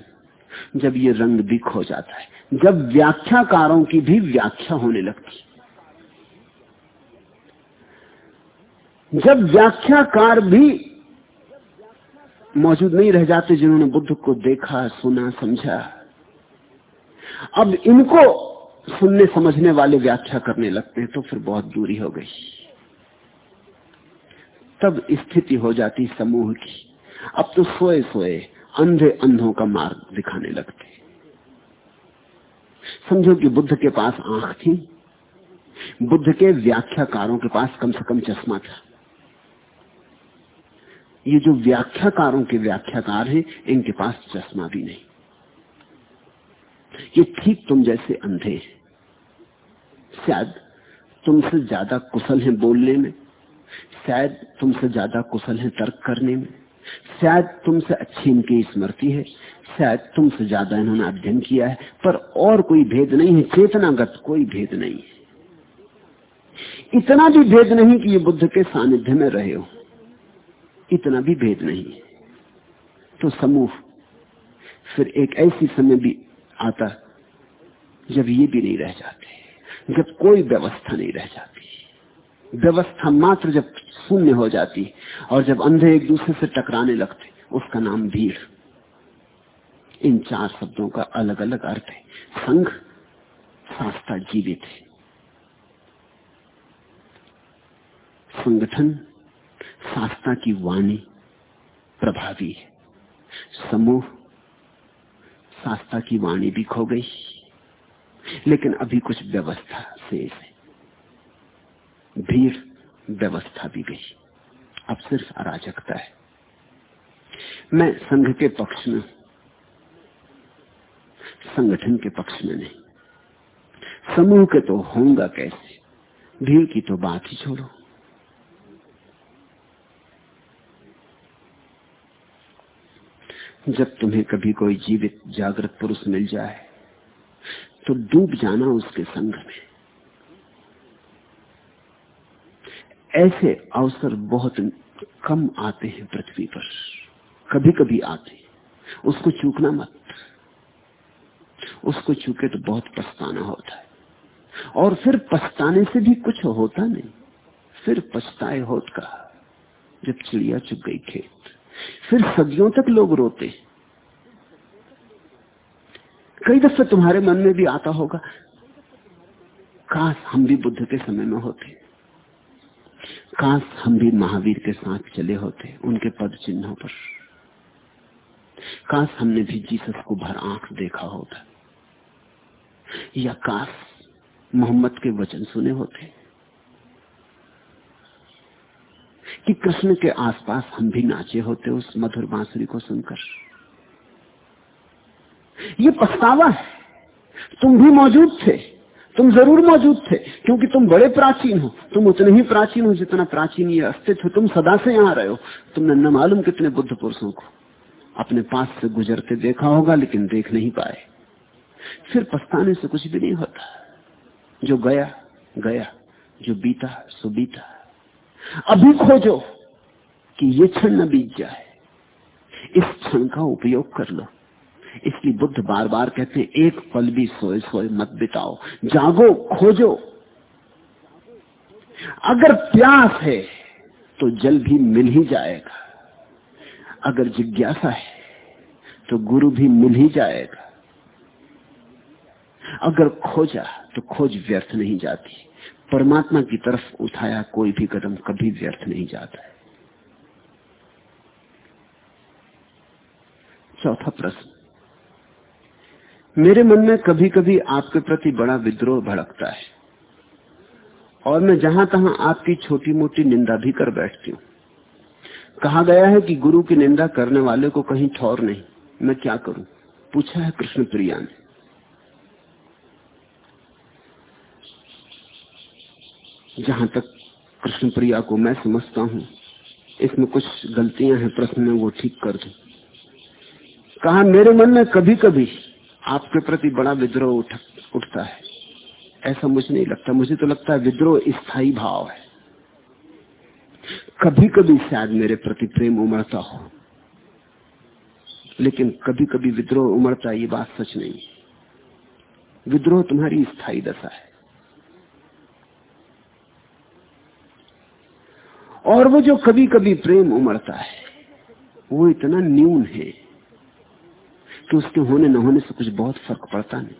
जब ये रंग भी खो जाता है, जब व्याख्याकारों की भी व्याख्या होने लगती जब व्याख्याकार भी मौजूद नहीं रह जाते जिन्होंने बुद्ध को देखा, सुना, समझा, अब इनको सुनने, समझने वाले व्याख्या करने लगते हैं तो फिर बहुत दूरी हो गई। तब स्थिति हो जाती समूह की। अब तो सोए सोए अंधे अंधों का मार्ग दिखाने लगते। समझो कि बुद्ध के पास आँख थी। बुद्ध के व्याख्याकारों के पास कम से कम चश्मा था। ये जो व्याख्याकारों के व्याख्याकार हैं, इनके पास चश्मा भी नहीं। ये ठीक तुम जैसे अंधे हैं। शायद तुमसे ज़्यादा कुशल हैं बोलने में। शायद तुमसे ज़्यादा कुशल हैं तर्क करने में। शायद तुमसे अच्छी इनकी स्मृति है। शायद तुमसे ज़्यादा इन्होंने अध्ययन किया है। पर और कोई भेद नहीं है। चेतनागत कोई भेद नहीं है। इतना भी भेद नहीं कि ये बुद्ध के सानिध्य में रहे हो। इतना भी भेद नहीं है। तो समूह फिर एक ऐसी समय भी आता जब ये भी नहीं रह जाते, जब कोई व्यवस्था नहीं रह जाती। व्यवस्था मात्र जब शून्य हो जाती और जब अंधे एक दूसरे से टकराने लगते, उसका नाम भीड़। इन चार शब्दों का अलग अलग अर्थ है। संघ, संस्था जीवित है। संगठन शास्त्रा की वाणी प्रभावी है। समूह शास्त्रा की वाणी भी खो गई, लेकिन अभी कुछ व्यवस्था शेष है। भीड़ व्यवस्था भी गई। अब सिर्फ़ अराजकता है। मैं संघ के पक्ष में, संगठन के पक्ष में नहीं। समूह के तो होगा कैसे? भीड़ की तो बात ही छोड़ो। जब तुम्हें कभी कोई जीवित, जागृत पुरुष मिल जाए तो डूब जाना उसके संग में। ऐसे अवसर बहुत कम आते हैं पृथ्वी पर। कभी कभी आते हैं। उसको चूकना मत। उसको चूके तो बहुत पछताना होता है। और फिर पछताने से भी कुछ होता नहीं। फिर पछताए होत का जब चिड़िया चुग गई खेत। फिर सदियों तक लोग रोते। कई दफे तुम्हारे मन में भी आता होगा, काश हम भी बुद्ध के समय में होते। काश हम भी महावीर के साथ चले होते उनके पद चिन्हों पर। काश हमने भी जीसस को भर आँख देखा होता। या काश मोहम्मद के वचन सुने होते। कि कृष्ण के आसपास हम भी नाचे होते उस मधुर बांसुरी को सुनकर। ये पछतावा है। तुम भी मौजूद थे। तुम ज़रूर मौजूद थे, क्योंकि तुम बड़े प्राचीन हो। तुम उतने ही प्राचीन हो जितना प्राचीन ये अस्तित्व तुम सदा से यहाँ रहे हो। तुमने न मालूम कितने बुद्ध पुरुषों को अपने पास से गुजरते देखा होगा, लेकिन देख नहीं पाए। फिर पछताने से कुछ भी नहीं होता। जो गया गया। जो बीता, सो बीता। अभी खोजो कि ये क्षण न बीत जाए। इस क्षण का उपयोग कर लो। इसलिए बुद्ध बार बार कहते हैं, एक पल भी सोए सोए मत बिताओ। जागो, खोजो। अगर प्यास है तो जल भी मिल ही जाएगा। अगर जिज्ञासा है तो गुरु भी मिल ही जाएगा। अगर खोजा तो खोज व्यर्थ नहीं जाती। परमात्मा की तरफ़ उठाया कोई भी कदम कभी व्यर्थ नहीं जाता है। चौथा प्रश्न। मेरे मन में कभी कभी आपके प्रति बड़ा विद्रोह भड़कता है और मैं जहाँ तहां आपकी छोटी मोटी निंदा भी कर बैठती हूँ। कहा गया है कि गुरु की निंदा करने वाले को कहीं ठौर नहीं। मैं क्या करूँ? पूछा है कृष्ण प्रिया ने। जहाँ तक कृष्ण प्रिया को मैं समझता हूँ इसमें कुछ गलतियाँ हैं प्रश्न में वो ठीक कर दू। कहा मेरे मन में कभी कभी आपके प्रति बड़ा विद्रोह उठ, उठता है। ऐसा मुझे नहीं लगता। मुझे तो लगता है विद्रोह स्थायी भाव है। कभी कभी शायद मेरे प्रति प्रेम उमड़ता हो लेकिन कभी कभी विद्रोह उमड़ता ये बात सच नहीं। विद्रोह तुम्हारी स्थायी दशा है। और वो जो कभी कभी प्रेम उमड़ता है, वो इतना न्यून है कि उसके होने न होने से कुछ बहुत फ़र्क पड़ता नहीं।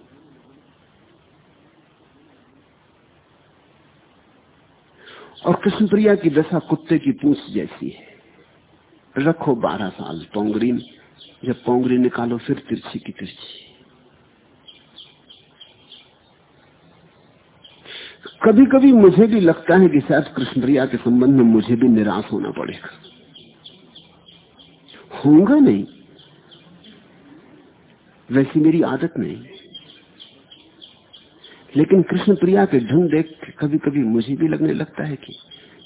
और कृष्णप्रिया की दशा कुत्ते की पूछ जैसी है। रखो बारह साल पोंगरी जब पोंगरी निकालो, फिर तिरछी की तिरछी। कभी कभी मुझे भी लगता है कि शायद कृष्णप्रिया के संबंध में मुझे भी निराश होना पड़ेगा। होगा नहीं। वैसी मेरी आदत नहीं। लेकिन कृष्ण प्रिया के ढंग देख कभी कभी मुझे भी लगने लगता है कि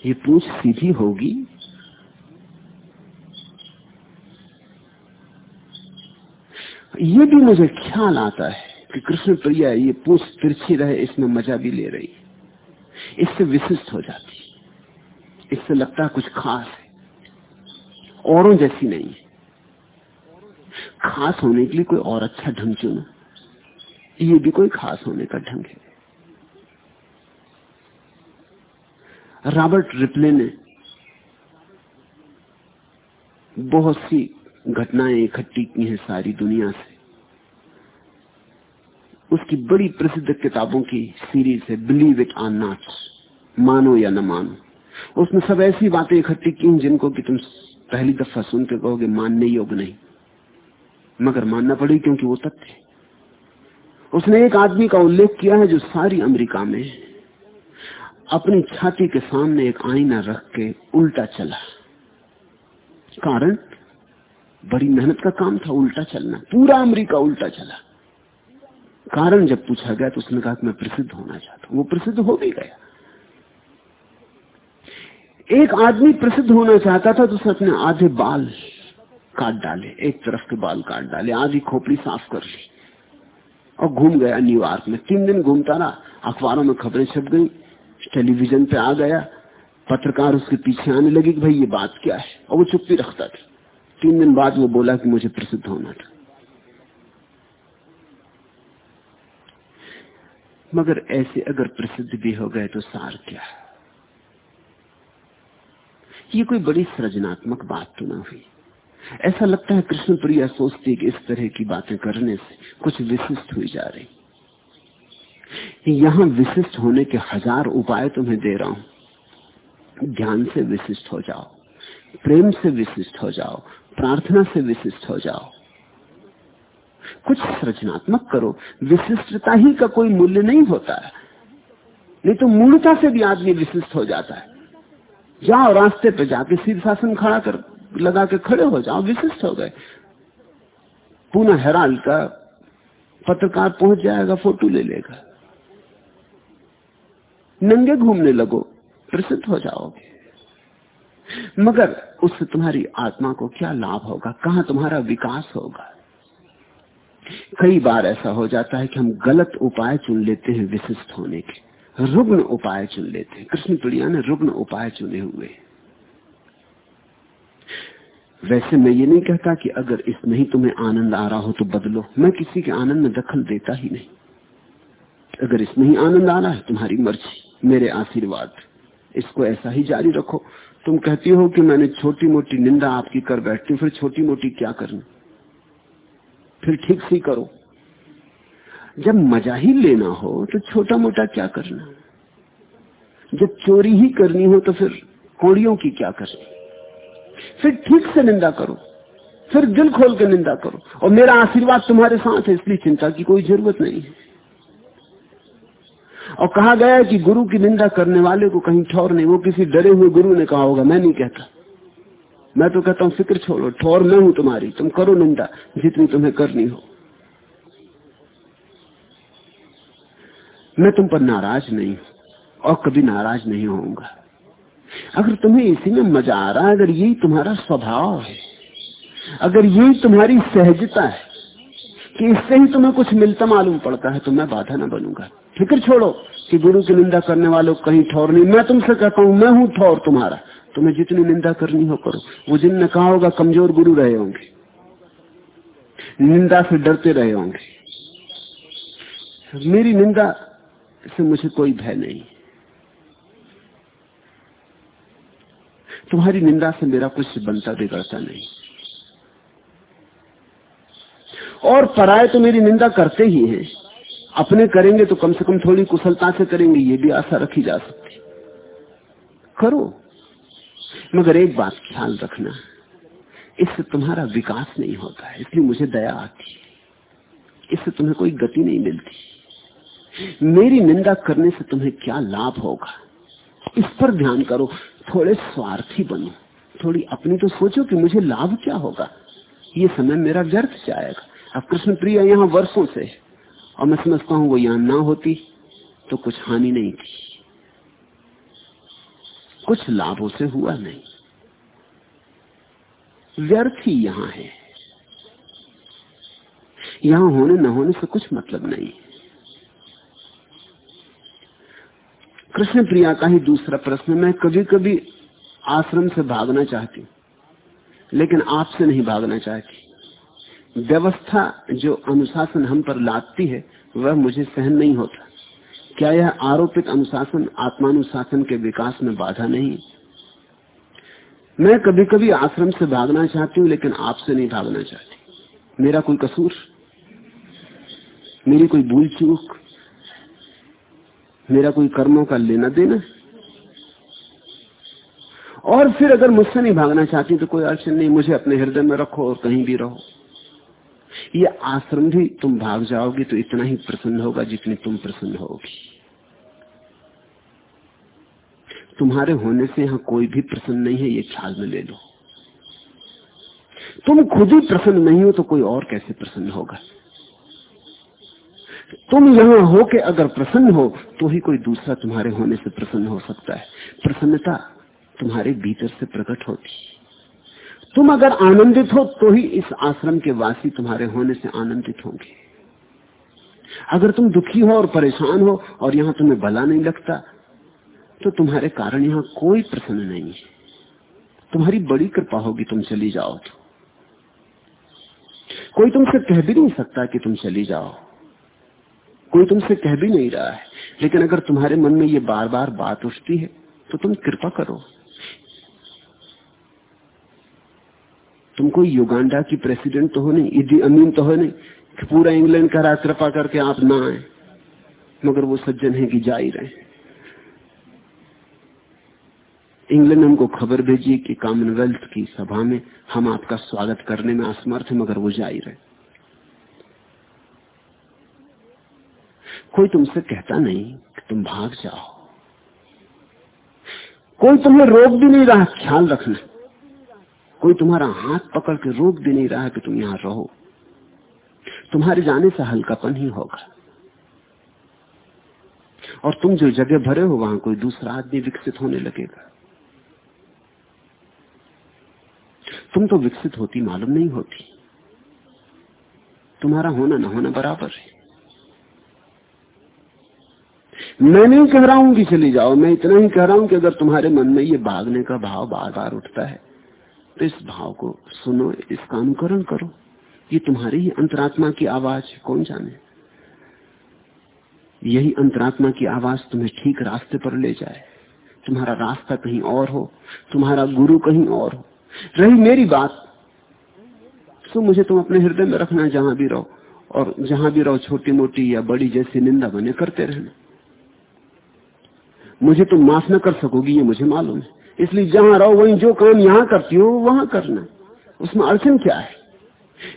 ये पूछ सीधी होगी। ये भी मुझे ख्याल आता है कि कृष्ण प्रिया ये पूछ तिरछी रहे, इसमें मज़ा भी ले रही इससे विशिष्ट हो जाती इससे लगता है कुछ खास है। औरों जैसी नहीं है। खास होने के लिए कोई और अच्छा ढंग चुनो। ये भी कोई खास होने का ढंग है। रॉबर्ट रिप्ले ने बहुत सी घटनाएँ इकट्ठी की हैं सारी दुनिया से। उसकी बड़ी प्रसिद्ध किताबों की सीरीज़ है बिलीव इट आर नॉट मानो या न मानो। उसने सब ऐसी बातें इकट्ठी की जिनको कि तुम पहली दफ़ा सुन के कहोगे, मानने योग्य नहीं। मगर मानना पड़ी क्योंकि वो तथ्य उसने एक आदमी का उल्लेख किया है जो सारी अमेरिका में अपनी छाती के सामने एक आईना रख के उल्टा चला। कारण? बड़ी मेहनत का काम था उल्टा चलना। पूरा अमेरिका उल्टा चला। कारण जब पूछा गया तो उसने कहा कि मैं प्रसिद्ध होना चाहता हूँ। वो प्रसिद्ध हो भी गया। एक आदमी प्रसिद्ध होना चाहता था तो उसने अपने आधे बाल काट डाले, एक तरफ़ के बाल काट डाले, आधी खोपड़ी साफ़ कर ली और घूम गया न्यूयॉर्क में। तीन दिन घूमता रहा, अखबारों में खबरें छप गई, टेलीविज़न पे आ गया, पत्रकार उसके पीछे आने लगे कि भाई ये बात क्या है? और वो चुप्पी रखता था। तीन दिन बाद वो बोला कि मुझे प्रसिद्ध होना था। मगर ऐसे अगर प्रसिद्ध भी हो गए तो सार क्या ये कोई बड़ी सृजनात्मक बात तो ना हुई। ऐसा लगता है कृष्ण प्रिया सोचती कि इस तरह की बातें करने से कुछ विशिष्ट हुई जा रही। यहाँ विशिष्ट होने के हज़ार उपाय तुम्हें दे रहा हूँ। ध्यान से विशिष्ट हो जाओ, प्रेम से विशिष्ट हो जाओ, प्रार्थना से विशिष्ट हो जाओ। कुछ सृजनात्मक करो। विशिष्टता ही का कोई मूल्य नहीं होता है। नहीं तो मूलता से भी आदमी विशिष्ट हो जाता है। जाओ रास्ते पे जाके शीर्षासन खड़ा कर, लगा के खड़े हो जाओ, विशिष्ट हो गए। पूना हेराल्ड का पत्रकार पहुँच जाएगा, फ़ोटो ले लेगा। नंगे घूमने लगो, प्रसिद्ध हो जाओगे। मगर उससे तुम्हारी आत्मा को क्या लाभ होगा? कहाँ तुम्हारा विकास होगा? कई बार ऐसा हो जाता है कि हम गलत उपाय चुन लेते हैं विशिष्ट होने के। रुग्ण उपाय चुन लेते हैं। कृष्ण प्रिया ने रुग्ण उपाय चुने हुए। वैसे मैं ये नहीं कहता कि अगर इसमें ही तुम्हें आनंद आ रहा हो तो बदलो। मैं किसी के आनंद में दखल देता ही नहीं। अगर इसमें ही आनंद आ रहा है, तुम्हारी मर्ज़ी, मेरे आशीर्वाद। इसको ऐसा ही जारी रखो। तुम कहती हो कि मैंने छोटी मोटी निंदा आपकी कर बैठती हूँ, फिर छोटी मोटी क्या करनी फिर ठीक सी करो। जब मज़ा ही लेना हो तो छोटा मोटा क्या करना? जब चोरी ही करनी हो तो फिर कोड़ियों की क्या करनी? फिर ठीक से निंदा करो। फिर दिल खोल के निंदा करो। और मेरा आशीर्वाद तुम्हारे साथ है, इसलिए चिंता की कोई ज़रूरत नहीं है। और कहा गया है कि गुरु की निंदा करने वाले को कहीं ठौर नहीं, वो किसी डरे हुए गुरु ने कहा होगा, मैं नहीं कहता। मैं तो कहता हूँ, फ़िक्र छोड़ो, ठोर मैं हूँ तुम्हारी, तुम करो निंदा, जितनी तुम्हें करनी हो। मैं तुम पर नाराज़ नहीं और कभी नाराज़ नहीं होऊँगा। अगर तुम्हें इसी में मज़ा आ रहा है, अगर यही तुम्हारा स्वभाव है, अगर यही तुम्हारी सहजता है, कि इससे ही तुम्हें कुछ मिलता मालूम पड़ता है तो मैं बाधा ना बनूँगा। फ़िक्र छोड़ो कि गुरु की निंदा करने वालों कहीं ठौर नहीं। मैं तुमसे कहता हूँ, मैं हूँ ठौर तुम्हारा। तुम्हें जितनी निंदा करनी हो करो। वो जिनने कहा होगा, कमज़ोर गुरु रहे होंगे। निंदा से डरते रहे होंगे। मेरी निंदा से मुझे कोई भय नहीं। तुम्हारी निंदा से मेरा कुछ बनता बिगड़ता नहीं। और पराये तो मेरी निंदा करते ही हैं। अपने करेंगे तो कम से कम थोड़ी कुशलता से करेंगे, ये भी आशा रखी जा सकती। करो। मगर एक बात ख्याल रखना, इससे तुम्हारा विकास नहीं होता है, इसलिए मुझे दया आती है। इससे तुम्हें कोई गति नहीं मिलती। मेरी निंदा करने से तुम्हें क्या लाभ होगा? इस पर ध्यान करो, थोड़े स्वार्थी बनो। थोड़ी अपनी तो सोचो कि मुझे लाभ क्या होगा। ये समय मेरा व्यर्थ जाएगा। अब कृष्ण प्रिय यहाँ वर्षों से और मैं समझता हूँ वो यहाँ ना होती तो कुछ हानि नहीं थी। कुछ लाभ उसे हुआ नहीं। व्यर्थ ही यहाँ है। यहाँ होने न होने से कुछ मतलब नहीं। कृष्ण प्रिया का ही दूसरा प्रश्न मैं कभी कभी आश्रम से भागना चाहती हूँ, लेकिन आपसे नहीं भागना चाहती। व्यवस्था जो अनुशासन हम पर लादती है, वह मुझे सहन नहीं होता। क्या यह आरोपित अनुशासन, आत्मानुशासन के विकास में बाधा नहीं? मैं कभी कभी आश्रम से भागना चाहती हूँ, लेकिन आपसे नहीं भागना चाहती। मेरा कोई कसूर? मेरी कोई भूल चूक मेरा कोई कर्मों का लेना देना और फिर अगर मुझसे नहीं भागना चाहती तो कोई अड़चन नहीं। मुझे अपने हृदय में रखो और कहीं भी रहो। ये आश्रम भी तुम भाग जाओगे तो इतना ही प्रसन्न होगा जितनी तुम प्रसन्न होगी। तुम्हारे होने से यहाँ कोई भी प्रसन्न नहीं है, ये ख्याल में ले लो। तुम खुद ही प्रसन्न नहीं हो तो कोई और कैसे प्रसन्न होगा? तुम यहाँ हो के अगर प्रसन्न हो तो ही कोई दूसरा तुम्हारे होने से प्रसन्न हो सकता है। प्रसन्नता तुम्हारे भीतर से प्रकट होती तुम अगर आनंदित हो तो ही इस आश्रम के वासी तुम्हारे होने से आनंदित होंगे। अगर तुम दुखी हो और परेशान हो और यहाँ तुम्हें भला नहीं लगता तो तुम्हारे कारण यहाँ कोई प्रसन्न नहीं है। तुम्हारी बड़ी कृपा होगी तुम चली जाओ तो। कोई तुमसे कह भी नहीं सकता कि तुम चली जाओ। कोई तुमसे कह भी नहीं रहा है। लेकिन अगर तुम्हारे मन में ये बार बार बात उठती है तो तुम कृपा करो। तुम कोई युगांडा की प्रेसिडेंट तो हो नहीं इदी अमीन तो हो नहीं कि पूरा इंग्लैंड का राज कृपा करके आप ना आए। मगर वो सज्जन है कि जा ही रहे इंग्लैंड हमको खबर भेजी कि कॉमनवेल्थ की सभा में हम आपका स्वागत करने में असमर्थ है, मगर वो जा ही रहे कोई तुमसे कहता नहीं कि तुम भाग जाओ। कोई तुम्हें रोक भी नहीं रहा, ख्याल रखना। कोई तुम्हारा हाथ पकड़ के रोक भी नहीं रहा कि तुम यहाँ रहो। तुम्हारे जाने से हल्कापन ही होगा। और तुम जो जगह भरे हो, वहाँ कोई दूसरा आदमी विकसित होने लगेगा। तुम तो विकसित होती मालूम नहीं होती। तुम्हारा होना ना होना बराबर है। मैं नहीं कह रहा हूँ कि चली जाओ, मैं इतना ही कह रहा हूँ कि अगर तुम्हारे मन में ये भागने का भाव बार बार उठता है तो इस भाव को सुनो इसका अनुकरण करो। ये तुम्हारी ही अंतरात्मा की आवाज़ कौन जाने? यही अंतरात्मा की आवाज़ तुम्हें ठीक रास्ते पर ले जाए। तुम्हारा रास्ता कहीं और हो, तुम्हारा गुरु कहीं और हो। रही मेरी बात तो मुझे तुम अपने हृदय में रखना जहाँ भी रहो, और जहाँ भी रहो छोटी मोटी या बड़ी जैसी निंदा बने करते रहना। मुझे तुम माफ़ न कर सकोगी, ये मुझे मालूम है। इसलिए जहाँ रहो, वहीं जो काम यहाँ करती हो, वहाँ करना। उसमें अड़चन क्या है?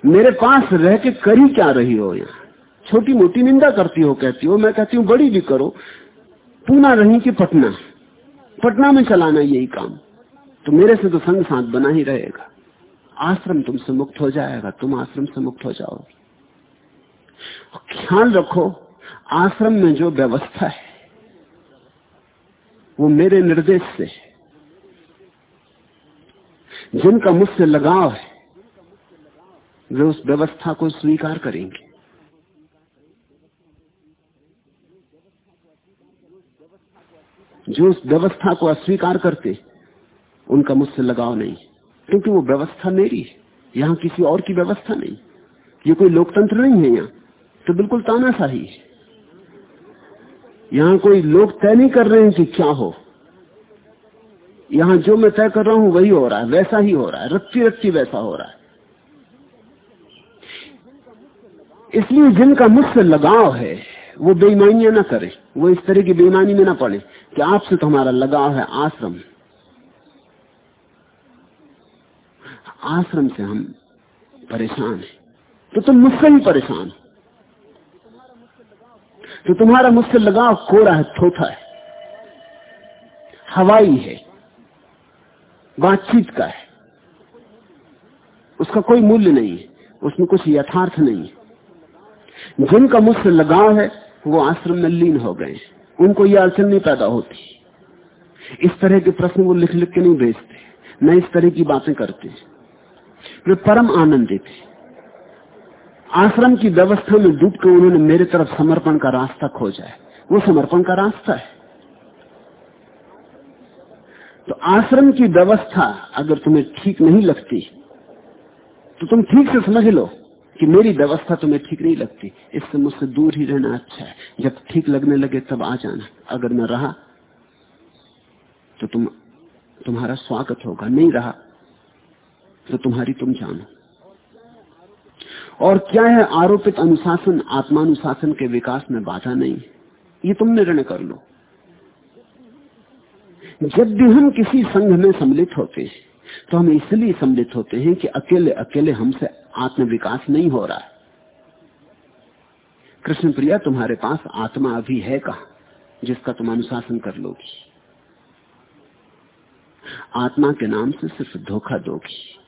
मेरे पास रह के कर क्या रही हो यहाँ? छोटी मोटी निंदा करती हो, कहती हो, मैं कहती हूँ, बड़ी भी करो। पूना रही कि पटना? पटना में चलाना यही काम। तो मेरे से तो संग साथ बना ही रहेगा। आश्रम तुमसे मुक्त हो जाएगा, तुम आश्रम से मुक्त हो जाओगे। ख्याल रखो, आश्रम में जो व्यवस्था है, वो मेरे निर्देश से है। जिनका मुझसे लगाव है, वे उस व्यवस्था को स्वीकार करेंगे। जो उस व्यवस्था को अस्वीकार करते, उनका मुझसे लगाव नहीं क्योंकि वो व्यवस्था मेरी है, यहाँ किसी और की व्यवस्था नहीं। ये कोई लोकतंत्र नहीं है यहाँ तो बिल्कुल तानाशाही है। यहाँ कोई लोग तय नहीं कर रहे हैं कि क्या हो। यहाँ जो मैं तय कर रहा हूँ वही हो रहा है, वैसा ही हो रहा है, रत्ती रत्ती वैसा हो रहा है। इसलिए जिनका मुझसे लगाव है, वो बेईमानियाँ ना करें, वो इस तरह की बेईमानी में ना पड़े कि आपसे तो हमारा लगाव है आश्रम। आश्रम से हम परेशान हैं। तो तुम मुझसे ही परेशान तो तुम्हारा मुझसे लगाव कोरा है, थोथा है। हवाई है। बातचीत का है। उसका कोई मूल्य नहीं है, उसमें कुछ यथार्थ नहीं है। जिनका मुझसे लगाव है, वो आश्रम में लीन हो गए उनको यह अड़चन नहीं पैदा होती। इस तरह के प्रश्न वो लिख लिख के नहीं भेजते, न इस तरह की बातें करते वे परम आनंदित है। आश्रम की व्यवस्था में डूब के उन्होंने मेरे तरफ़ समर्पण का रास्ता खोजा है। वो समर्पण का रास्ता है। तो आश्रम की व्यवस्था अगर तुम्हें ठीक नहीं लगती तो तुम ठीक से समझ लो कि मेरी व्यवस्था तुम्हें ठीक नहीं लगती। इससे मुझसे दूर ही रहना अच्छा है। जब ठीक लगने लगे, तब आ जाना। अगर मैं रहा तो तुम, तुम्हारा स्वागत होगा। नहीं रहा तो तुम्हारी तुम जानो। और क्या है आरोपित अनुशासन? आत्मानुशासन के विकास में बाधा नहीं। ये तुम निर्णय कर लो। जब भी हम किसी संघ में सम्मिलित होते हैं तो हम इसलिए सम्मिलित होते हैं कि अकेले अकेले हमसे आत्मविकास नहीं हो रहा है। कृष्ण प्रिया, तुम्हारे पास आत्मा अभी है कहा, जिसका तुम अनुशासन कर लोगी? आत्मा के नाम से सिर्फ़ धोखा दोगी।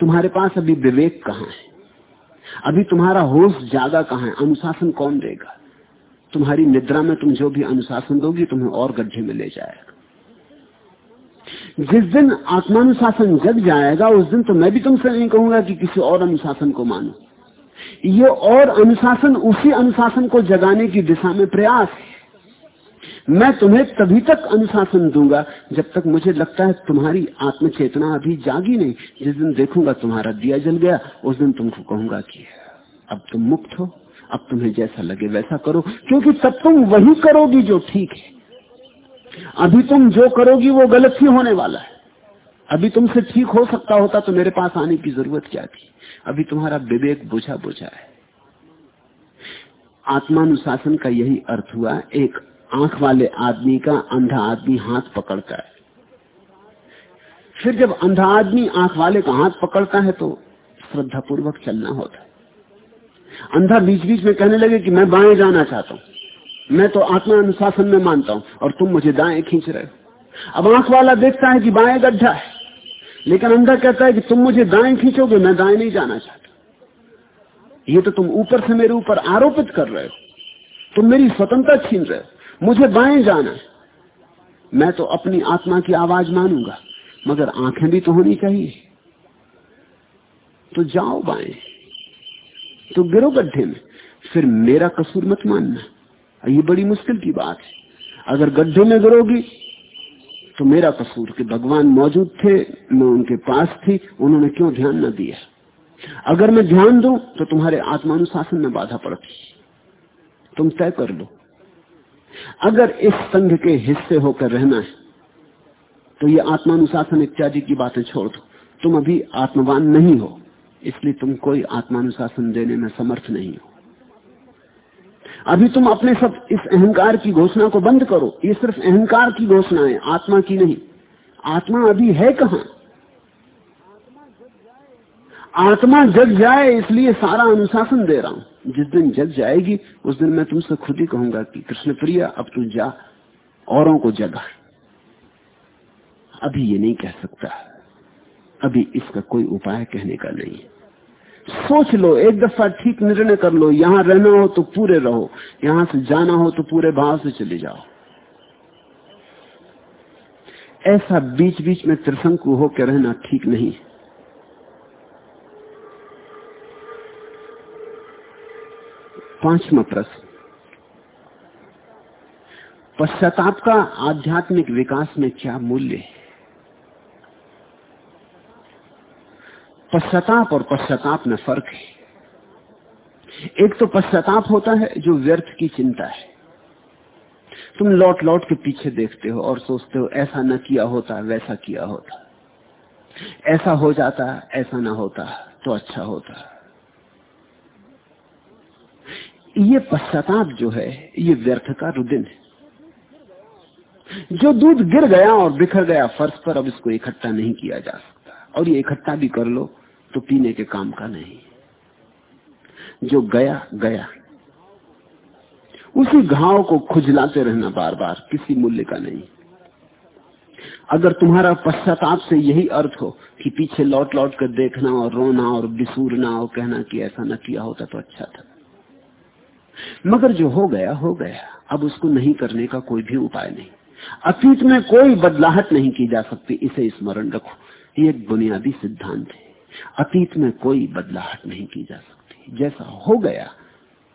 तुम्हारे पास अभी विवेक कहाँ है? अभी तुम्हारा होश जागा कहाँ है? अनुशासन कौन देगा? तुम्हारी निद्रा में तुम जो भी अनुशासन दोगी, तुम्हें और गड्ढे में ले जाएगा। जिस दिन आत्मानुशासन जग जाएगा, उस दिन तो मैं भी तुमसे नहीं कहूँगा कि किसी और अनुशासन को मानो। ये और अनुशासन उसी अनुशासन को जगाने की दिशा में प्रयास है। मैं तुम्हें तभी तक अनुशासन दूँगा जब तक मुझे लगता है तुम्हारी आत्मचेतना अभी जागी नहीं। जिस दिन देखूँगा तुम्हारा दिया जल गया, उस दिन तुमको कहूँगा कि अब तुम मुक्त हो। अब तुम्हें जैसा लगे वैसा करो, क्योंकि तब तुम वही करोगी जो ठीक है। अभी तुम जो करोगी वो गलत ही होने वाला है। अभी तुमसे ठीक हो सकता होता तो मेरे पास आने की ज़रूरत क्या थी? अभी तुम्हारा विवेक बुझा बुझा है। आत्मानुशासन का यही अर्थ हुआ, एक आँख वाले आदमी का अंधा आदमी हाथ पकड़ता है। फिर जब अंधा आदमी आँख वाले का हाथ पकड़ता है तो श्रद्धा पूर्वक चलना होता है। अंधा बीच बीच में कहने लगे कि मैं बाएँ जाना चाहता हूँ। मैं तो आत्मा अनुशासन में मानता हूँ और तुम मुझे दाएँ खींच रहे हो। अब आँख वाला देखता है कि बाएँ गड्ढा है, लेकिन अंदर कहता है कि तुम मुझे दाएँ खींचोगे, मैं दाएँ नहीं जाना चाहता। ये तो तुम ऊपर से मेरे ऊपर आरोपित कर रहे हो। तुम मेरी स्वतंत्रता छीन रहे हो। मुझे बाएँ जाना है। मैं तो अपनी आत्मा की आवाज़ मानूँगा, मगर आँखें भी तो होनी चाहिए। तो जाओ बाएँ। तो गिरो गड्ढे में फिर मेरा कसूर मत मानना। ये बड़ी मुश्किल की बात है। अगर गड्ढे में गिरोगी तो मेरा कसूर कि भगवान मौजूद थे, मैं उनके पास थी, उन्होंने क्यों ध्यान न दिया? अगर मैं ध्यान दू तो तुम्हारे आत्मानुशासन में बाधा पड़ती। तुम तय कर लो। अगर इस संघ के हिस्से होकर रहना है तो ये आत्मानुशासन इत्यादि की बातें छोड़ दो। तुम अभी आत्मवान नहीं हो। इसलिए तुम कोई आत्मानुशासन देने में समर्थ नहीं हो। अभी तुम अपने सब इस अहंकार की घोषणा को बंद करो। ये सिर्फ़ अहंकार की घोषणा है, आत्मा की नहीं। आत्मा अभी है कहा? आत्मा जग जाए, इसलिए सारा अनुशासन दे रहा हूँ। जिस दिन जग जाएगी, उस दिन मैं तुमसे खुद ही कहूँगा कि, कृष्ण प्रिया, अब तू जा, औरों को जगा। अभी ये नहीं कह सकता। अभी इसका कोई उपाय कहने का नहीं है। सोच लो, एक दफ़ा ठीक निर्णय कर लो, यहाँ रहना हो तो पूरे रहो, यहाँ से जाना हो तो पूरे भाव से चले जाओ। ऐसा बीच बीच में त्रिशंकु होकर रहना ठीक नहीं पांचवा प्रश्न। पश्चाताप का आध्यात्मिक विकास में क्या मूल्य है? पश्चाताप और पश्चाताप में फ़र्क है। एक तो पश्चाताप होता है जो व्यर्थ की चिंता है। तुम लौट लौट के पीछे देखते हो और सोचते हो, ऐसा न किया होता, वैसा किया होता। ऐसा हो जाता, ऐसा ना होता तो अच्छा होता। ये पश्चाताप जो है, ये व्यर्थ का रुदिन है। जो दूध गिर गया और बिखर गया फर्श पर, अब इसको इकट्ठा नहीं किया जा सकता। और ये इकट्ठा भी कर लो तो पीने के काम का नहीं जो गया गया। उसी घाव को खुजलाते रहना बार बार किसी मूल्य का नहीं। अगर तुम्हारा पश्चाताप से यही अर्थ हो कि पीछे लौट लौट कर देखना और रोना और बिसूरना और कहना कि ऐसा न किया होता तो अच्छा था। मगर जो हो गया हो गया। अब उसको नहीं करने का कोई भी उपाय नहीं। अतीत में कोई बदलाहट नहीं की जा सकती। इसे स्मरण रखो। ये एक बुनियादी सिद्धांत है। अतीत में कोई बदलाहट नहीं की जा सकती। जैसा हो गया,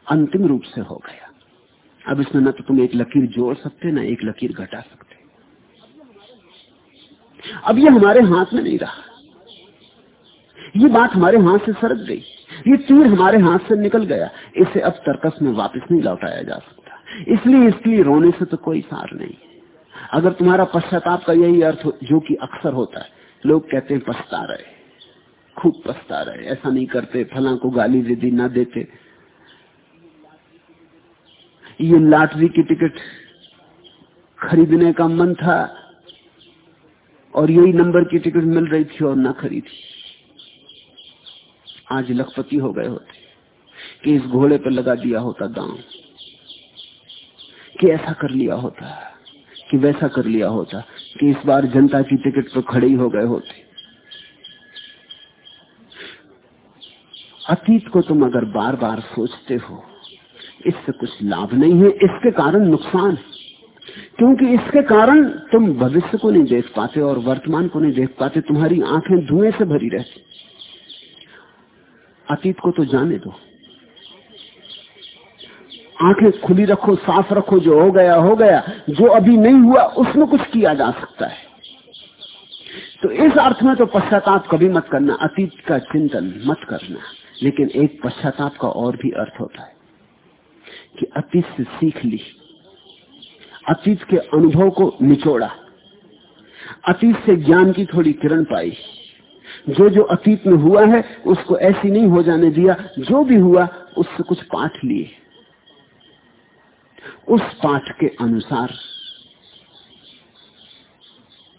अंतिम रूप से हो गया। अब इसमें न तो तुम एक लकीर जोड़ सकते, ना एक लकीर घटा सकते। अब ये हमारे हाथ में नहीं रहा। ये बात हमारे हाथ से सरक गई। ये तीर हमारे हाथ से निकल गया। इसे अब तर्कस में वापस नहीं लौटाया जा सकता। इसलिए इसलिए रोने से तो कोई सार नहीं अगर तुम्हारा पश्चाताप का यही अर्थ जो कि अक्सर होता है, लोग कहते हैं पछता रहे। खूब पछता रहे, ऐसा नहीं करते, फला को गाली दे ना देते। ये लॉटरी की टिकट खरीदने का मन था और यही नंबर की टिकट मिल रही थी और ना खरीदी। आज लखपति हो गए होते, कि इस घोड़े पर लगा दिया होता दांव, कि ऐसा कर लिया होता, कि वैसा कर लिया होता, कि इस बार जनता की टिकट पर खड़े ही हो गए होते। अतीत को तुम अगर बार बार सोचते हो, इससे कुछ लाभ नहीं है, इसके कारण नुकसान क्योंकि इसके कारण तुम भविष्य को नहीं देख पाते और वर्तमान को नहीं देख पाते, तुम्हारी आँखें धुएँ से भरी रहती। अतीत को तो जाने दो। आँखें खुली रखो, साफ़ रखो, जो हो गया हो गया, जो अभी नहीं हुआ, उसमें कुछ किया जा सकता है। तो इस अर्थ में तो पश्चाताप कभी मत करना, अतीत का चिंतन मत करना। लेकिन एक पश्चाताप का और भी अर्थ होता है कि अतीत से सीख ली, अतीत के अनुभव को निचोड़ा, अतीत से ज्ञान की थोड़ी किरण पाई। जो जो अतीत में हुआ है, उसको ऐसी नहीं हो जाने दिया, जो भी हुआ, उससे कुछ पाठ लिए। उस पाठ के अनुसार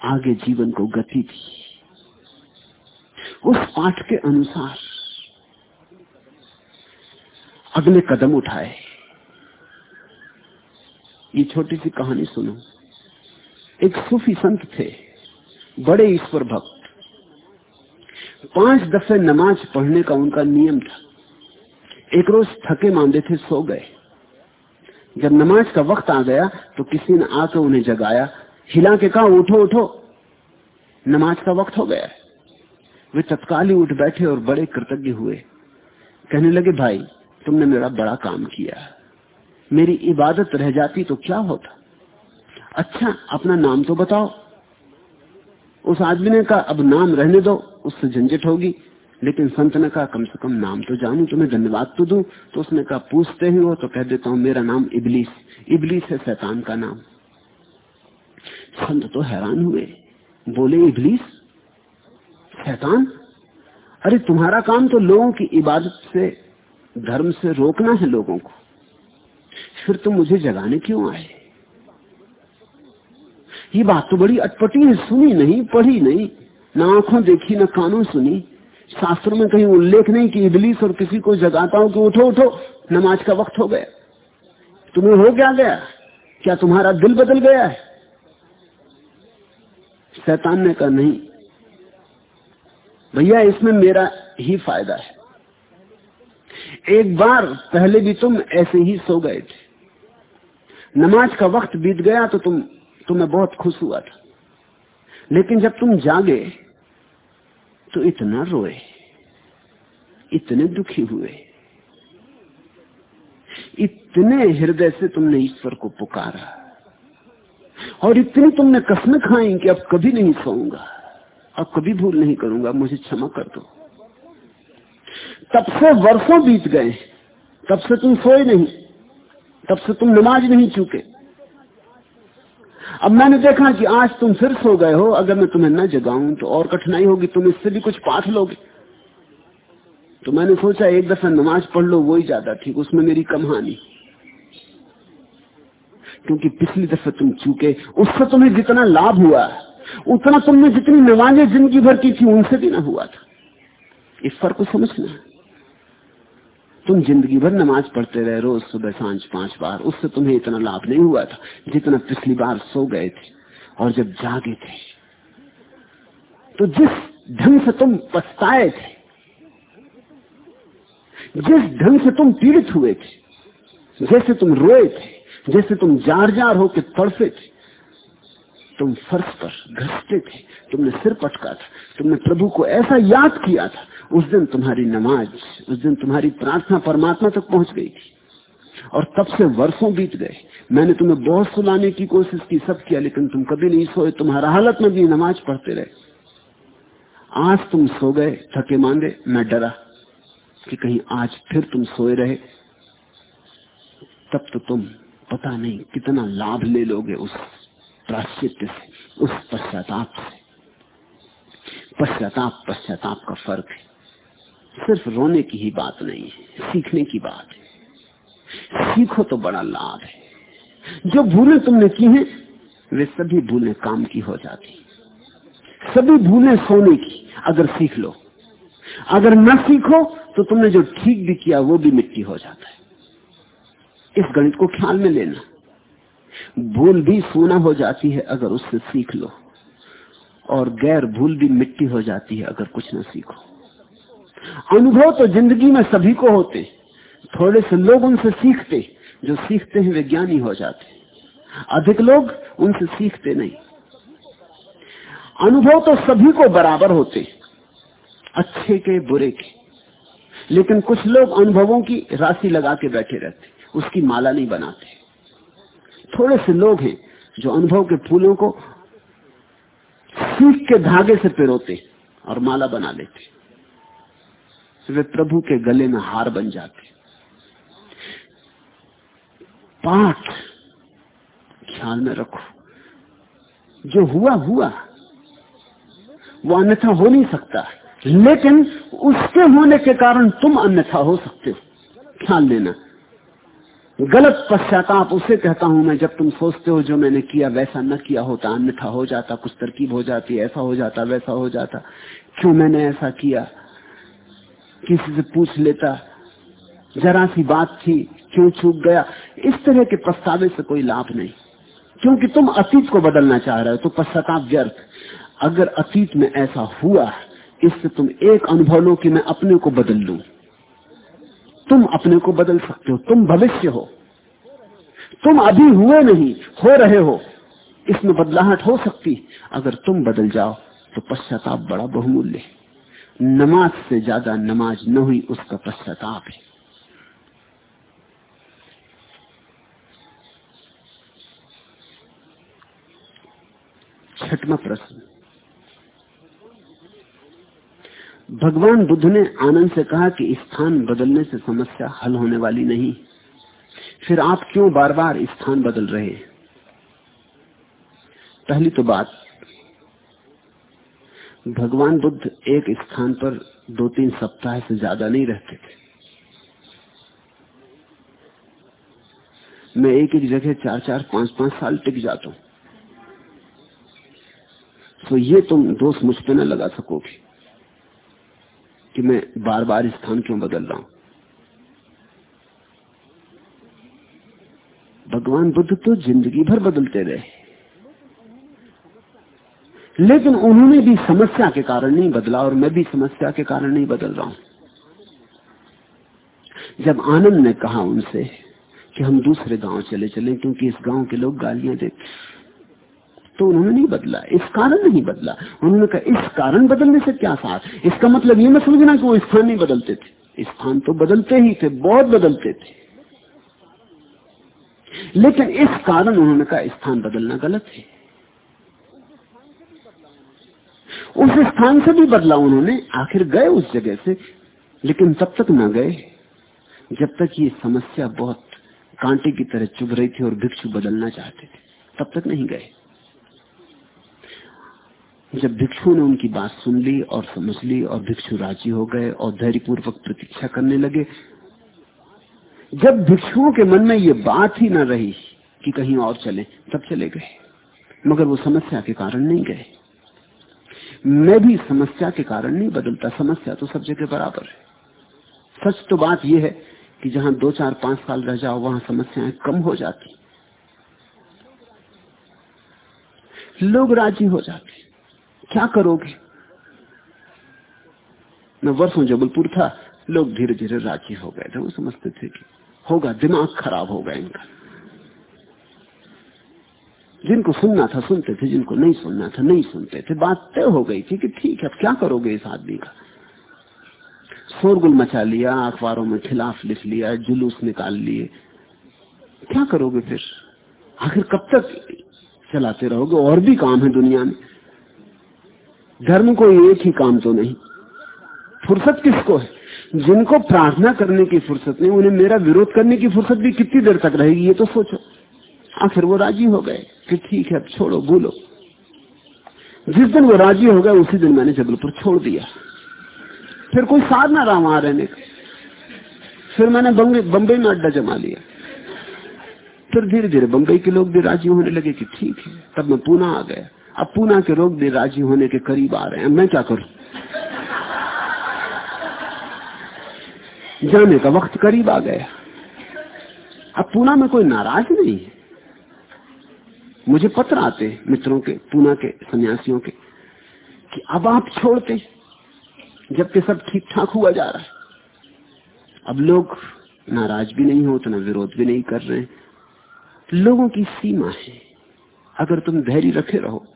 आगे जीवन को गति दी। उस पाठ के अनुसार अगले कदम उठाए। ये छोटी सी कहानी सुनो। एक सूफी संत थे, बड़े ईश्वर भक्त। पाँच दफे नमाज़ पढ़ने का उनका नियम था। एक रोज थके मांदे थे, सो गए। जब नमाज़ का वक्त आ गया तो किसी ने आकर उन्हें जगाया, हिला के कहा, उठो उठो। नमाज़ का वक्त हो गया। वे तत्काल ही उठ बैठे और बड़े कृतज्ञ हुए। कहने लगे, भाई तुमने मेरा बड़ा काम किया। मेरी इबादत रह जाती तो क्या होता? अच्छा अपना नाम तो बताओ। उस आदमी ने कहा, अब नाम रहने दो, उससे झंझट होगी। लेकिन संत ने कहा, कम से कम नाम तो जानू, तुम्हें धन्यवाद तो दू। तो उसने कहा, पूछते ही हो तो कह देता हूँ, मेरा नाम इबलीस। इबलीस है शैतान का नाम। संत तो हैरान हुए। बोले, इबलीस? शैतान? अरे, तुम्हारा काम तो लोगों की इबादत से धर्म से रोकना है लोगों को, फिर तुम मुझे जगाने क्यों आए? ये बात तो बड़ी अटपटी है, सुनी नहीं, पढ़ी नहीं, ना आँखों देखी, ना कानों सुनी। शास्त्र में कहीं उल्लेख नहीं कि इबलीस और किसी को जगाता हूँ कि उठो उठो, नमाज़ का वक्त हो गया। तुम्हें हो क्या गया? क्या तुम्हारा दिल बदल गया है? शैतान ने कहा, नहीं। भैया, इसमें मेरा ही फ़ायदा है। एक बार पहले भी तुम ऐसे ही सो गए थे। नमाज़ का वक्त बीत गया तो तुम, तुम्हें बहुत खुश हुआ था। लेकिन जब तुम जागे तो इतना रोए, इतने दुखी हुए, इतने हृदय से तुमने ईश्वर को पुकारा, और इतनी तुमने कसमें खाई कि अब कभी नहीं सोऊँगा, अब कभी भूल नहीं करूँगा, मुझे क्षमा कर दो। तब से वर्षों बीत गए तब से तुम सोए नहीं। तब से तुम नमाज़ नहीं चूके। अब मैंने देखा कि आज तुम फिर सो गए हो। अगर मैं तुम्हें न जगाऊं तो और कठिनाई होगी। तुम इससे भी कुछ पाठ लोगे। तो मैंने सोचा, एक दफ़ा नमाज़ पढ़ लो वही ज़्यादा ठीक। उसमें मेरी कम हानि। क्योंकि पिछली दफे तुम चूके, उससे तुम्हें जितना लाभ हुआ, उतना तुमने जितनी नमाजें ज़िंदगी भर की थी, उनसे भी ना हुआ था। इस फ़र्क को समझना तुम ज़िंदगी भर नमाज़ पढ़ते रहे रोज सुबह साँझ पाँच बार। उससे तुम्हें इतना लाभ नहीं हुआ था, जितना पिछली बार सो गए थे और जब जागे थे। तो जिस ढंग से तुम पछताए थे, जिस ढंग से तुम पीड़ित हुए थे, जैसे तुम रोए थे, जैसे तुम जार जार होकर तड़फे थे तुम फर्श पर घसते थे, तुमने सिर पटका था, तुमने प्रभु को ऐसा याद किया था, उस दिन तुम्हारी नमाज़, उस दिन तुम्हारी प्रार्थना परमात्मा तक पहुँच गई थी। और तब से वर्षों बीत गए। मैंने तुम्हें बहुत सुलाने की कोशिश की, सब किया, लेकिन तुम कभी नहीं सोए, तुम्हारा हालत में भी नमाज़ पढ़ते रहे। आज तुम सो गए, थके मांगे मैं डरा कि कहीं आज फिर तुम सोए रहे। तब तो तुम पता नहीं कितना लाभ ले लोगे उस प्राश्चित्य से उस पश्चाताप से। पश्चाताप पश्चाताप का फ़र्क है। सिर्फ़ रोने की ही बात नहीं है, सीखने की बात है। सीखो तो बड़ा लाभ है। जो भूलें तुमने की हैं, वे सभी भूलें काम की हो जाती सभी भूलें सोने की, अगर सीख लो। अगर न सीखो तो तुमने जो ठीक भी किया, वो भी मिट्टी हो जाता है। इस गणित को ख्याल में लेना। भूल भी सोना हो जाती है अगर उससे सीख लो। और गैर भूल भी मिट्टी हो जाती है अगर कुछ ना सीखो। अनुभव तो ज़िंदगी में सभी को होते, थोड़े से लोग उनसे सीखते, जो सीखते हैं वे ज्ञानी हो जाते। अधिक लोग उनसे सीखते नहीं। अनुभव तो सभी को बराबर होते, अच्छे के, बुरे के। लेकिन कुछ लोग अनुभवों की राशि लगा के बैठे रहते, उसकी माला नहीं बनाते। थोड़े से लोग हैं जो अनुभव के फूलों को सीख के धागे से पिरोते और माला बना लेते। वे प्रभु के गले में हार बन जाते। पाठ ख्याल में रखो। जो हुआ हुआ। वो अन्यथा हो नहीं सकता। लेकिन उसके होने के कारण तुम अन्यथा हो सकते हो। ख्याल लेना गलत पश्चाताप उसे कहता हूँ मैं, जब तुम सोचते हो जो मैंने किया, वैसा न किया होता, अन्यथा हो जाता, कुछ तरकीब हो जाती, ऐसा हो जाता, वैसा हो जाता। क्यों मैंने ऐसा किया? किसी से पूछ लेता। जरा सी बात थी, क्यों चूक गया? इस तरह के पछतावे से कोई लाभ नहीं। क्योंकि तुम अतीत को बदलना चाह रहे हो तो पश्चाताप व्यर्थ। अगर अतीत में ऐसा हुआ, इससे तुम एक अनुभव लो कि मैं अपने को बदल लू। तुम अपने को बदल सकते हो, तुम भविष्य हो। तुम अभी हुए नहीं, हो रहे हो। इसमें बदलाहट हो सकती अगर तुम बदल जाओ तो पश्चाताप बड़ा बहुमूल्य है। नमाज़ से ज़्यादा नमाज़ न हुई, उसका पश्चाताप है। छठवा प्रश्न। भगवान बुद्ध ने आनंद से कहा कि स्थान बदलने से समस्या हल होने वाली नहीं। फिर आप क्यों बार बार स्थान बदल रहे? पहली तो बात, भगवान बुद्ध एक स्थान पर दो तीन सप्ताह से ज़्यादा नहीं रहते थे। मैं एक एक जगह चार चार पाँच पाँच साल टिक जाता हूँ। तो ये तुम दोष मुझ पर न लगा सकोगे। कि मैं बार बार स्थान क्यों बदल रहा हूँ? भगवान बुद्ध तो ज़िंदगी भर बदलते रहे। लेकिन उन्होंने भी समस्या के कारण नहीं बदला और मैं भी समस्या के कारण नहीं बदल रहा हूँ। जब आनंद ने कहा उनसे कि हम दूसरे गाँव चले चले, क्योंकि इस गाँव के लोग गालियाँ देते तो उन्होंने नहीं बदला, इस कारण नहीं बदला। उन्होंने कहा, इस कारण बदलने से क्या साथ इसका मतलब ये मैं समझना कि वो स्थान नहीं बदलते थे। स्थान तो बदलते ही थे, बहुत बदलते थे। लेकिन इस कारण उन्होंने कहा स्थान बदलना गलत है। उस स्थान से भी बदला उन्होंने, आखिर गए उस जगह से, लेकिन तब तक न गए। जब तक ये समस्या बहुत कांटे की तरह चुभ रही थी और भिक्षु बदलना चाहते थे, तब तक नहीं गए। जब भिक्षु ने उनकी बात सुन ली और समझ ली और भिक्षु राज़ी हो गए और धैर्यपूर्वक प्रतीक्षा करने लगे, जब भिक्षुओं के मन में ये बात ही न रही कि कहीं और चले, तब चले गए। मगर वो समस्या के कारण नहीं गए। मैं भी समस्या के कारण नहीं बदलता, समस्या तो सब जगह बराबर है। सच तो बात यह है कि जहाँ दो चार पाँच साल रह जाओ, वहाँ समस्याएँ कम हो जाती। लोग राज़ी हो जाते। क्या करोगे? मैं वर्षों जबलपुर था, लोग धीरे धीरे राज़ी हो गए थे, वो समझते थे कि होगा, दिमाग खराब होगा इनका। जिनको सुनना था, सुनते थे, जिनको नहीं सुनना था, नहीं सुनते थे। बात तय हो गई थी कि ठीक है, अब क्या करोगे इस आदमी का? शोरगुल मचा लिया, अखबारों में खिलाफ लिख लिया, जुलूस निकाल लिए। क्या करोगे फिर? आखिर कब तक चलाते रहोगे? और भी काम है दुनिया में। धर्म को एक ही काम तो नहीं। फुर्सत किसको है? जिनको प्रार्थना करने की फुर्सत नहीं, उन्हें मेरा विरोध करने की फुर्सत भी कितनी देर तक रहेगी, ये तो सोचो। आखिर वो राज़ी हो गए कि ठीक है, अब छोड़ो, बोलो। जिस दिन वो राज़ी हो गए, उसी दिन मैंने जबलपुर छोड़ दिया। फिर कोई साध ना रहा वहाँ रहने का। फिर मैंने बम्बई में अड्डा जमा लिया। फिर धीरे धीरे बम्बई के लोग भी राज़ी होने लगे कि ठीक है, तब मैं पूना आ गया। अब पूना के लोग भी राज़ी होने के करीब आ रहे हैं। मैं क्या करूँ? जाने का वक्त करीब आ गया। अब पूना में कोई नाराज़ नहीं है। मुझे पत्र आते मित्रों के, पूना के सन्यासियों के, कि अब आप छोड़ते, जबकि सब ठीक ठाक हुआ जा रहा है। अब लोग नाराज़ भी नहीं हो, उतना विरोध भी नहीं कर रहे लोगों की सीमा है। अगर तुम धैर्य रखे रहो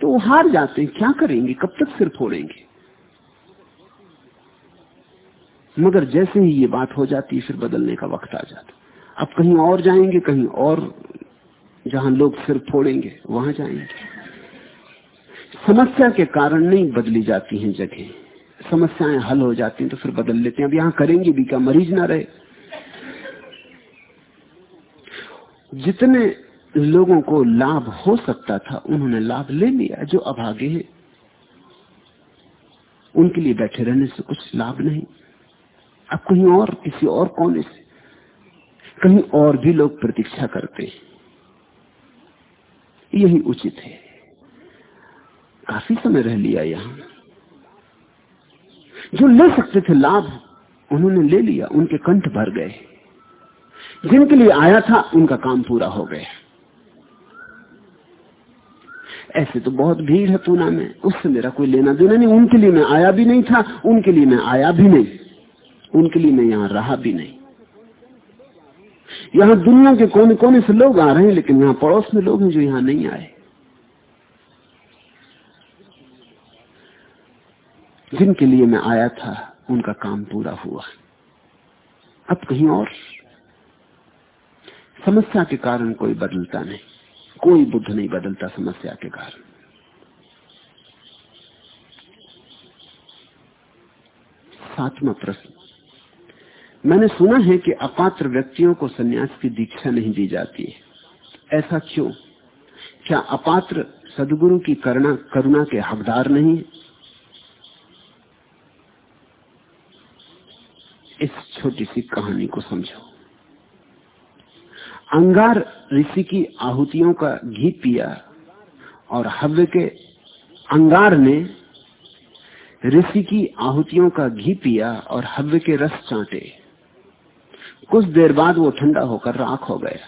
तो वो हार जाते हैं, क्या करेंगे? कब तक सिर फोड़ेंगे? मगर जैसे ही ये बात हो जाती, फिर बदलने का वक्त आ जाता। अब कहीं और जाएँगे, कहीं और जहाँ लोग सिर फोड़ेंगे, वहाँ जाएँगे। समस्या के कारण नहीं बदली जाती हैं जगह। समस्याएँ हल हो जाती हैं तो फिर बदल लेते हैं। अब यहाँ करेंगे भी क्या? मरीज़ ना रहे। जितने लोगों को लाभ हो सकता था, उन्होंने लाभ ले लिया, जो अभागे हैं। उनके लिए बैठे रहने से कुछ लाभ नहीं। अब कहीं और, किसी और कोने से, कहीं और भी लोग प्रतीक्षा करते यही उचित है। काफ़ी समय रह लिया यहाँ। जो ले सकते थे लाभ, उन्होंने ले लिया, उनके कंठ भर गए। जिनके लिए आया था, उनका काम पूरा हो गया। ऐसे तो बहुत भीड़ है पूना में। उससे मेरा कोई लेना देना नहीं। उनके लिए मैं आया भी नहीं था, उनके लिए मैं आया भी नहीं। उनके लिए मैं यहाँ रहा भी नहीं। यहाँ दुनिया के कोने कोने से लोग आ रहे हैं, लेकिन यहाँ पड़ोस में लोग हैं जो यहाँ नहीं आए। जिनके लिए मैं आया था, उनका काम पूरा हुआ। अब कहीं और। समस्या के कारण कोई बदलता नहीं। कोई बुद्ध नहीं बदलता समस्या के कारण। सातवा प्रश्न। मैंने सुना है कि अपात्र व्यक्तियों को सन्यास की दीक्षा नहीं दी जाती है। ऐसा क्यों? क्या अपात्र सदगुरु की करुणा करुणा के हकदार नहीं इस छोटी सी कहानी को समझो। अंगार ऋषि की आहुतियों का घी पिया और हव्य के अंगार ने ऋषि की आहुतियों का घी पिया और हव्य के रस चाटे। कुछ देर बाद वो ठंडा होकर राख हो गया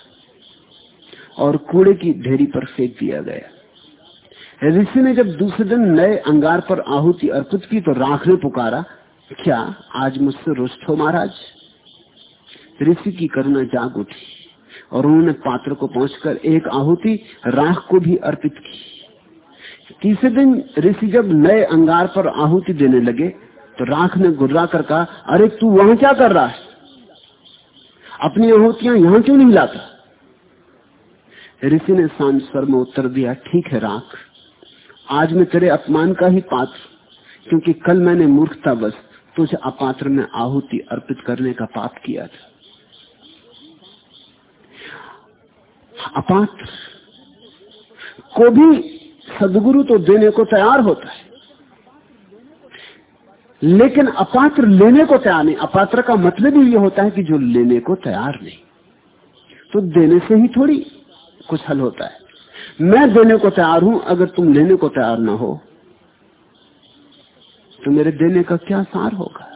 और कूड़े की ढेरी पर फेंक दिया गया। ऋषि ने जब दूसरे दिन नए अंगार पर आहुति अर्पित की तो राख ने पुकारा, क्या आज मुझसे रुष्ट हो महाराज? ऋषि की करुणा जाग उठी। और उन्होंने पात्र को पहुंचकर एक आहुति, राख को भी अर्पित की। तीसरे दिन ऋषि जब नए अंगार पर आहुति देने लगे तो राख ने गुर्रा कर कहा, अरे, तू वहाँ क्या कर रहा है? अपनी आहुतियाँ यहाँ क्यों नहीं लाता? ऋषि ने शांत स्वर में उत्तर दिया, ठीक है राख, आज मैं तेरे अपमान का ही पात्र, क्योंकि कल मैंने मूर्खता बस तुझे अपात्र में आहुति अर्पित करने का पाप किया था। अपात्र। को भी सदगुरु तो देने को तैयार होता है। लेकिन अपात्र लेने को तैयार नहीं। अपात्र का मतलब ही ये होता है कि जो लेने को तैयार नहीं तो देने से ही थोड़ी कुछ हल होता है। मैं देने को तैयार हूँ, अगर तुम लेने को तैयार ना हो तो मेरे देने का क्या सार होगा?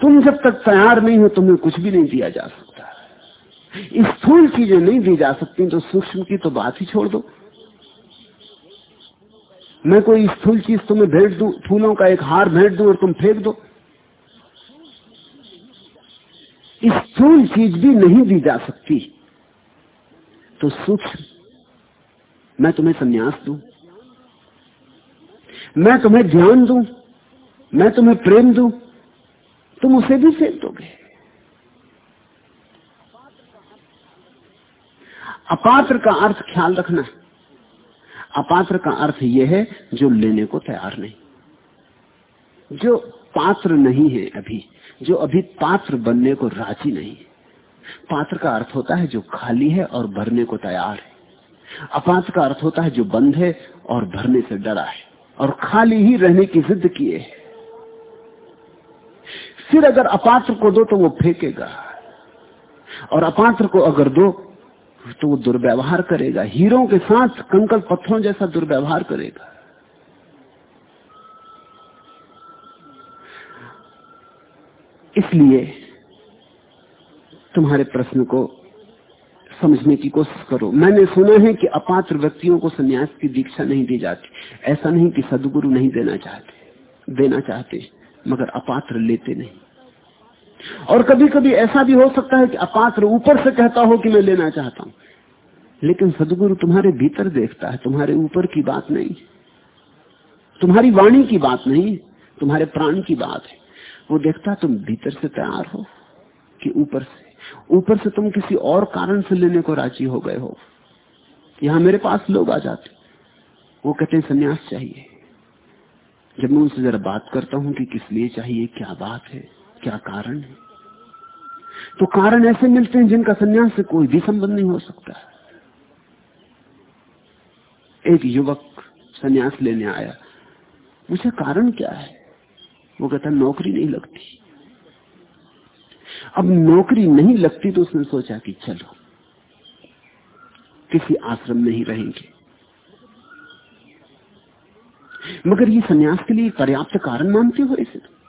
तुम जब तक तैयार नहीं हो, तुम्हें कुछ भी नहीं दिया जा सकता। स्थूल चीज़ें नहीं दी जा सकती तो सूक्ष्म की तो बात ही छोड़ दो। मैं कोई स्थूल चीज़ तुम्हें भेंट दू, फूलों का एक हार भेंट दू और तुम फेंक दो। स्थूल चीज़ भी नहीं दी जा सकती। तो सूक्ष्म, मैं तुम्हें संन्यास दू। मैं तुम्हें ध्यान दू। मैं तुम्हें प्रेम दू। तुम उसे भी फेंक दोगे। अपात्र का अर्थ ख्याल रखना है। अपात्र का अर्थ यह है जो लेने को तैयार नहीं। जो पात्र नहीं है अभी, जो अभी पात्र बनने को राज़ी नहीं है। पात्र का अर्थ होता है जो खाली है और भरने को तैयार है। अपात्र का अर्थ होता है जो बंद है और भरने से डरा है और खाली ही रहने की जिद किए है। फिर अगर अपात्र को दो तो वो फेंकेगा और अपात्र को अगर दो तो वो दुर्व्यवहार करेगा। हीरों के साथ कंकल पत्थरों जैसा दुर्व्यवहार करेगा। इसलिए तुम्हारे प्रश्न को समझने की कोशिश करो। मैंने सुना है कि अपात्र व्यक्तियों को सन्यास की दीक्षा नहीं दी जाती। ऐसा नहीं कि सदगुरु नहीं देना चाहते देना चाहते, मगर अपात्र लेते नहीं। और कभी कभी ऐसा भी हो सकता है कि अपात्र ऊपर से कहता हो कि मैं लेना चाहता हूँ। लेकिन सदगुरु तुम्हारे भीतर देखता है, तुम्हारे ऊपर की बात नहीं। तुम्हारी वाणी की बात नहीं, तुम्हारे प्राण की बात है। वो देखता तुम भीतर से तैयार हो कि ऊपर से। ऊपर से तुम किसी और कारण से लेने को राज़ी हो गए हो। यहाँ मेरे पास लोग आ जाते। वो कहते हैं, संन्यास चाहिए। जब मैं उनसे जरा बात करता हूँ कि किस लिए चाहिए, क्या बात है। क्या कारण है? तो कारण ऐसे मिलते हैं जिनका संन्यास से कोई भी संबंध नहीं हो सकता। एक युवक संन्यास लेने आया। मुझे कारण क्या है? वो कहता, नौकरी नहीं लगती। अब नौकरी नहीं लगती तो उसने सोचा कि चलो, किसी आश्रम में ही रहेंगे। मगर ये सन्यास के लिए पर्याप्त कारण मानते हो इसे?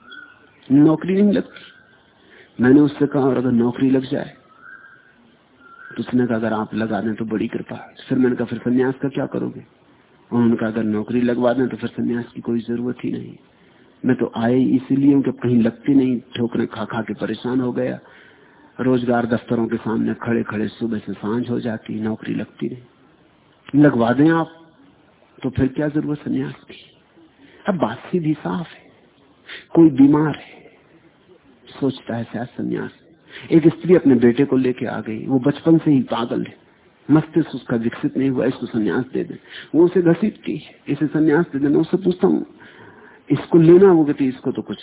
नौकरी नहीं लगती मैंने उससे कहा, और अगर नौकरी लग जाए तो उसने कहा, अगर आप लगा दें तो बड़ी कृपा फिर मैंने कहा, फिर सन्यास का क्या करोगे? उन्होंने कहा, अगर नौकरी लगवा दें तो फिर सन्यास की कोई ज़रूरत ही नहीं। मैं तो आए इसीलिए कि कहीं लगती नहीं, ठोकरे खा खा के परेशान हो गया। रोज़गार दफ्तरों के सामने खड़े खड़े सुबह से साँझ हो जाती, नौकरी लगती नहीं। लगवा दें आप तो फिर क्या ज़रूरत संन्यास की? अब बात सीधी साफ़ है। कोई बीमार है, सोचता है शायद संन्यास। एक स्त्री अपने बेटे को लेके आ गई, वो बचपन से ही पागल है। मस्तिष्क उसका विकसित नहीं हुआ, इसको संन्यास दे दे। वो उसे घसीटती है, इसे संन्यास दे देना उससे पूछता हूँ, इसको लेना वो कहती इसको तो कुछ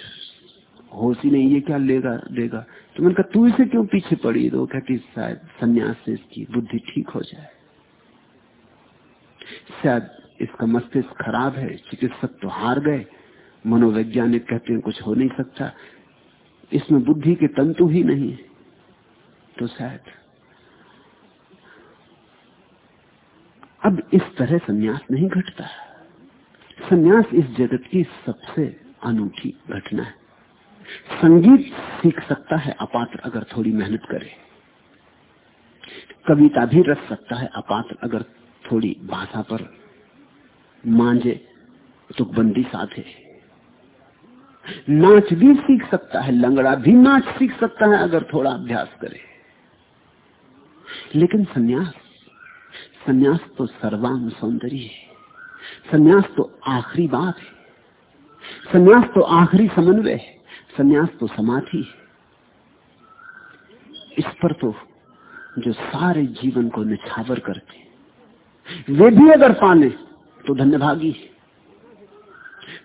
होश ही नहीं, ये क्या लेगा, देगा? तो मैंने कहा, तू इसे क्यों पीछे पड़ी? तो कहती, शायद संन्यास से इसकी बुद्धि ठीक हो जाए। शायद इसका मस्तिष्क खराब है, चिकित्सक तो हार गए मनोवैज्ञानिक कहते हैं, कुछ हो नहीं सकता। इसमें बुद्धि के तंतु ही नहीं तो शायद। अब इस तरह संन्यास नहीं घटता। संन्यास इस जगत की सबसे अनूठी घटना है। संगीत सीख सकता है अपात्र अगर थोड़ी मेहनत करे। कविता भी रख सकता है अपात्र अगर थोड़ी भाषा पर मांझे तो तुकबंदी साधे। नाच भी सीख सकता है, लंगड़ा भी नाच सीख सकता है अगर थोड़ा अभ्यास करे। लेकिन सन्यास सन्यास तो सर्वांग सौंदर्य है। सन्यास तो आखिरी बात है। सन्यास तो आखिरी समन्वय है। सन्यास तो समाधि है। इस पर तो जो सारे जीवन को निछावर करते वे भी अगर पाने तो धन्यभागी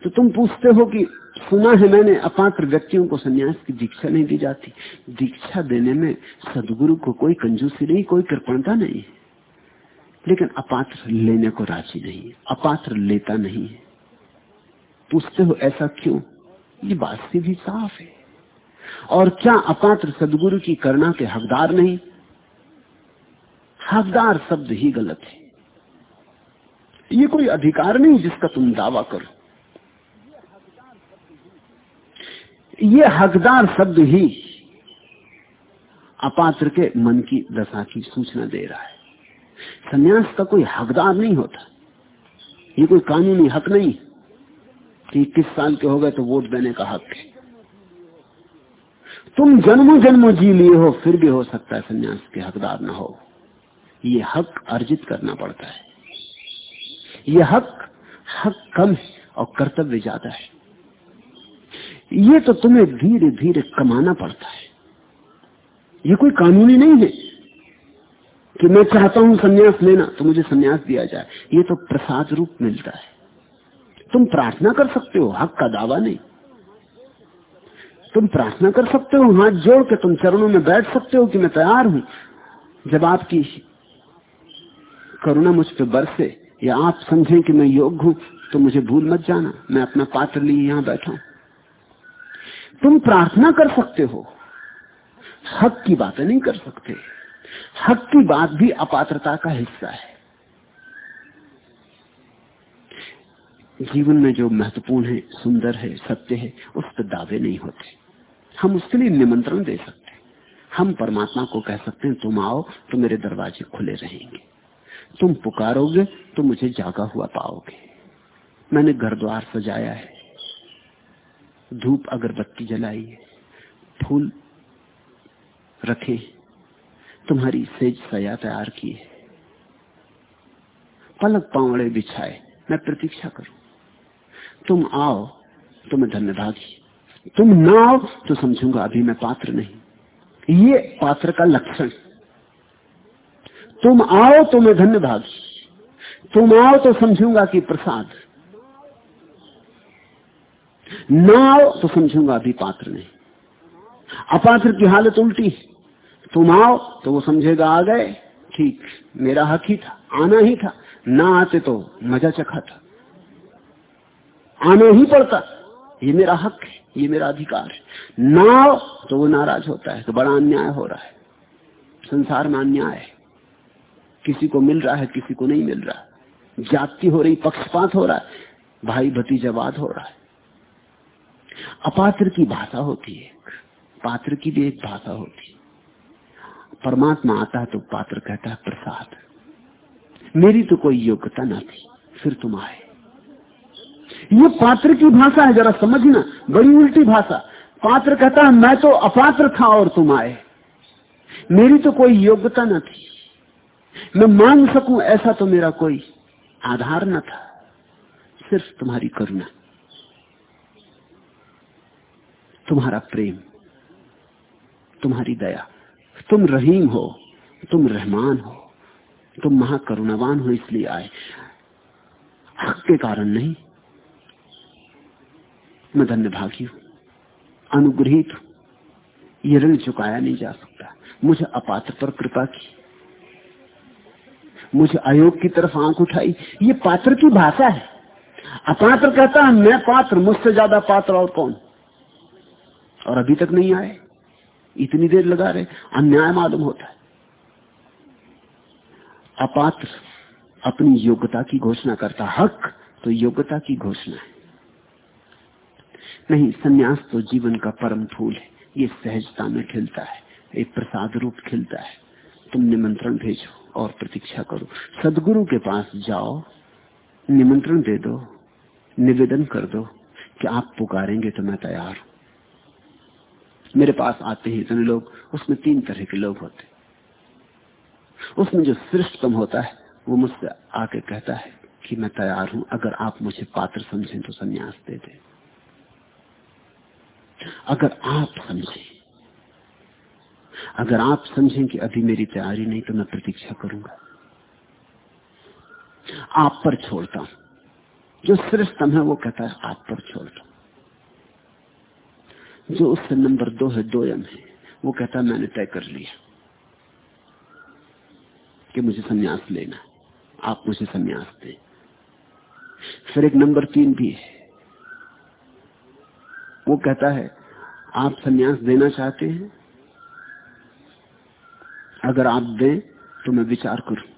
तो तुम पूछते हो कि सुना है मैंने, अपात्र व्यक्तियों को सन्यास की दीक्षा नहीं दी जाती। दीक्षा देने में सदगुरु को कोई कंजूसी नहीं, कोई कृपणता नहीं लेकिन अपात्र लेने को राज़ी नहीं अपात्र लेता नहीं है। पूछते हो, ऐसा क्यों? ये बात से भी साफ़ है। और क्या अपात्र सदगुरु की करना के हकदार नहीं? हकदार शब्द ही गलत है। ये कोई अधिकार नहीं जिसका तुम दावा करो। ये हकदार शब्द ही अपात्र के मन की दशा की सूचना दे रहा है। सन्यास का कोई हकदार नहीं होता। ये कोई कानूनी हक नहीं। कि किस साल के हो गए तो वोट देने का हक है। तुम जन्मों जन्मों जी लिए हो, फिर भी हो सकता है सन्यास के हकदार ना हो। ये हक अर्जित करना पड़ता है। ये हक हक कम है और कर्तव्य ज़्यादा है। ये तो तुम्हें धीरे धीरे कमाना पड़ता है। ये कोई कानूनी नहीं है कि मैं चाहता हूँ सन्यास लेना तो मुझे सन्यास दिया जाए। ये तो प्रसाद रूप मिलता है। तुम प्रार्थना कर सकते हो, हक का दावा नहीं। तुम प्रार्थना कर सकते हो, हाथ जोड़ के तुम चरणों में बैठ सकते हो कि मैं तैयार हूँ। जब आपकी करुणा मुझ पर बरसे या आप समझें कि मैं योग्य हूँ तो मुझे भूल मत जाना। मैं अपना पात्र लिए यहाँ बैठा हूँ। तुम प्रार्थना कर सकते हो। हक की बातें नहीं कर सकते। हक की बात भी अपात्रता का हिस्सा है। जीवन में जो महत्वपूर्ण है, सुंदर है, सत्य है, उस पर दावे नहीं होते। हम उसके लिए निमंत्रण दे सकते हम परमात्मा को कह सकते हैं, तुम आओ तो मेरे दरवाजे खुले रहेंगे। तुम पुकारोगे तो मुझे जागा हुआ पाओगे। मैंने घर द्वार सजाया है। धूप अगरबत्ती जलाई है फूल रखे, तुम्हारी सेज सया तैयार की है पलक पावड़े बिछाए, मैं प्रतीक्षा करूँ। तुम आओ तो मैं धन्यभागी। तुम ना आओ तो समझूँगा अभी मैं पात्र नहीं। ये पात्र का लक्षण। तुम आओ तो मैं धन्यभागी। तुम आओ तो समझूँगा कि प्रसाद। ना आओ तो समझूँगा अभी पात्र नहीं। अपात्र की हालत उल्टी। तुम आओ तो वो समझेगा आ गए। ठीक, मेरा हक ही था, आना ही था। ना आते तो मज़ा चखा था। आना ही पड़ता। ये मेरा हक है, ये मेरा अधिकार है। ना आओ तो वो नाराज़ होता है तो बड़ा अन्याय हो रहा है। संसार में अन्याय है। किसी को मिल रहा है, किसी को नहीं मिल रहा। जाति हो रही, पक्षपात हो रहा है। भाई भतीजावाद हो रहा है। अपात्र की भाषा होती है पात्र की भी एक भाषा होती है। परमात्मा आता है तो पात्र कहता है प्रसाद। मेरी तो कोई योग्यता ना थी फिर तुम आए। ये पात्र की भाषा है, जरा समझना बड़ी उल्टी भाषा। पात्र कहता है, मैं तो अपात्र था और तुम आए। मेरी तो कोई योग्यता न थी मैं मान सकूँ, ऐसा तो मेरा कोई आधार न था। सिर्फ़ तुम्हारी करुणा। तुम्हारा प्रेम, तुम्हारी दया। तुम रहीम हो, तुम रहमान हो, तुम महाकरुणावान हो इसलिए आए। हक के कारण नहीं, मैं धन्य भागी हूँ। अनुग्रहित हूँ। यह ऋण चुकाया नहीं जा सकता। मुझे अपात्र पर कृपा की। मुझे अयोग की तरफ़ आँख उठाई। ये पात्र की भाषा है। अपात्र कहता है, मैं पात्र, मुझसे ज़्यादा पात्र और कौन? और अभी तक नहीं आए। इतनी देर लगा रहे, अन्याय मालूम होता है। अपात्र अपनी योग्यता की घोषणा करता हक तो योग्यता की घोषणा है। नहीं, सन्यास तो जीवन का परम फूल है। ये सहजता में खिलता है एक प्रसाद रूप खिलता है। तुम निमंत्रण भेजो और प्रतीक्षा करो। सदगुरु के पास जाओ, निमंत्रण दे दो, निवेदन कर दो कि आप पुकारेंगे तो मैं तैयार हूँ। मेरे पास आते हैं इतने लोग, उसमें तीन तरह के लोग होते उसमें जो श्रेष्ठतम होता है, वो मुझसे आके कहता है कि मैं तैयार हूँ, अगर आप मुझे पात्र समझें तो संन्यास दे दे। अगर आप समझें, अगर आप समझें कि अभी मेरी तैयारी नहीं तो मैं प्रतीक्षा करूँगा। आप पर छोड़ता हूँ। जो श्रेष्ठतम है, वो कहता है, आप पर छोड़ता जो उससे नंबर दो है, दो एम है। वो कहता है, मैंने तय कर लिया कि मुझे संन्यास लेना आप मुझे संन्यास दें। फिर एक नंबर तीन भी है। वो कहता है, आप संन्यास देना चाहते हैं? अगर आप दें तो मैं विचार करूँ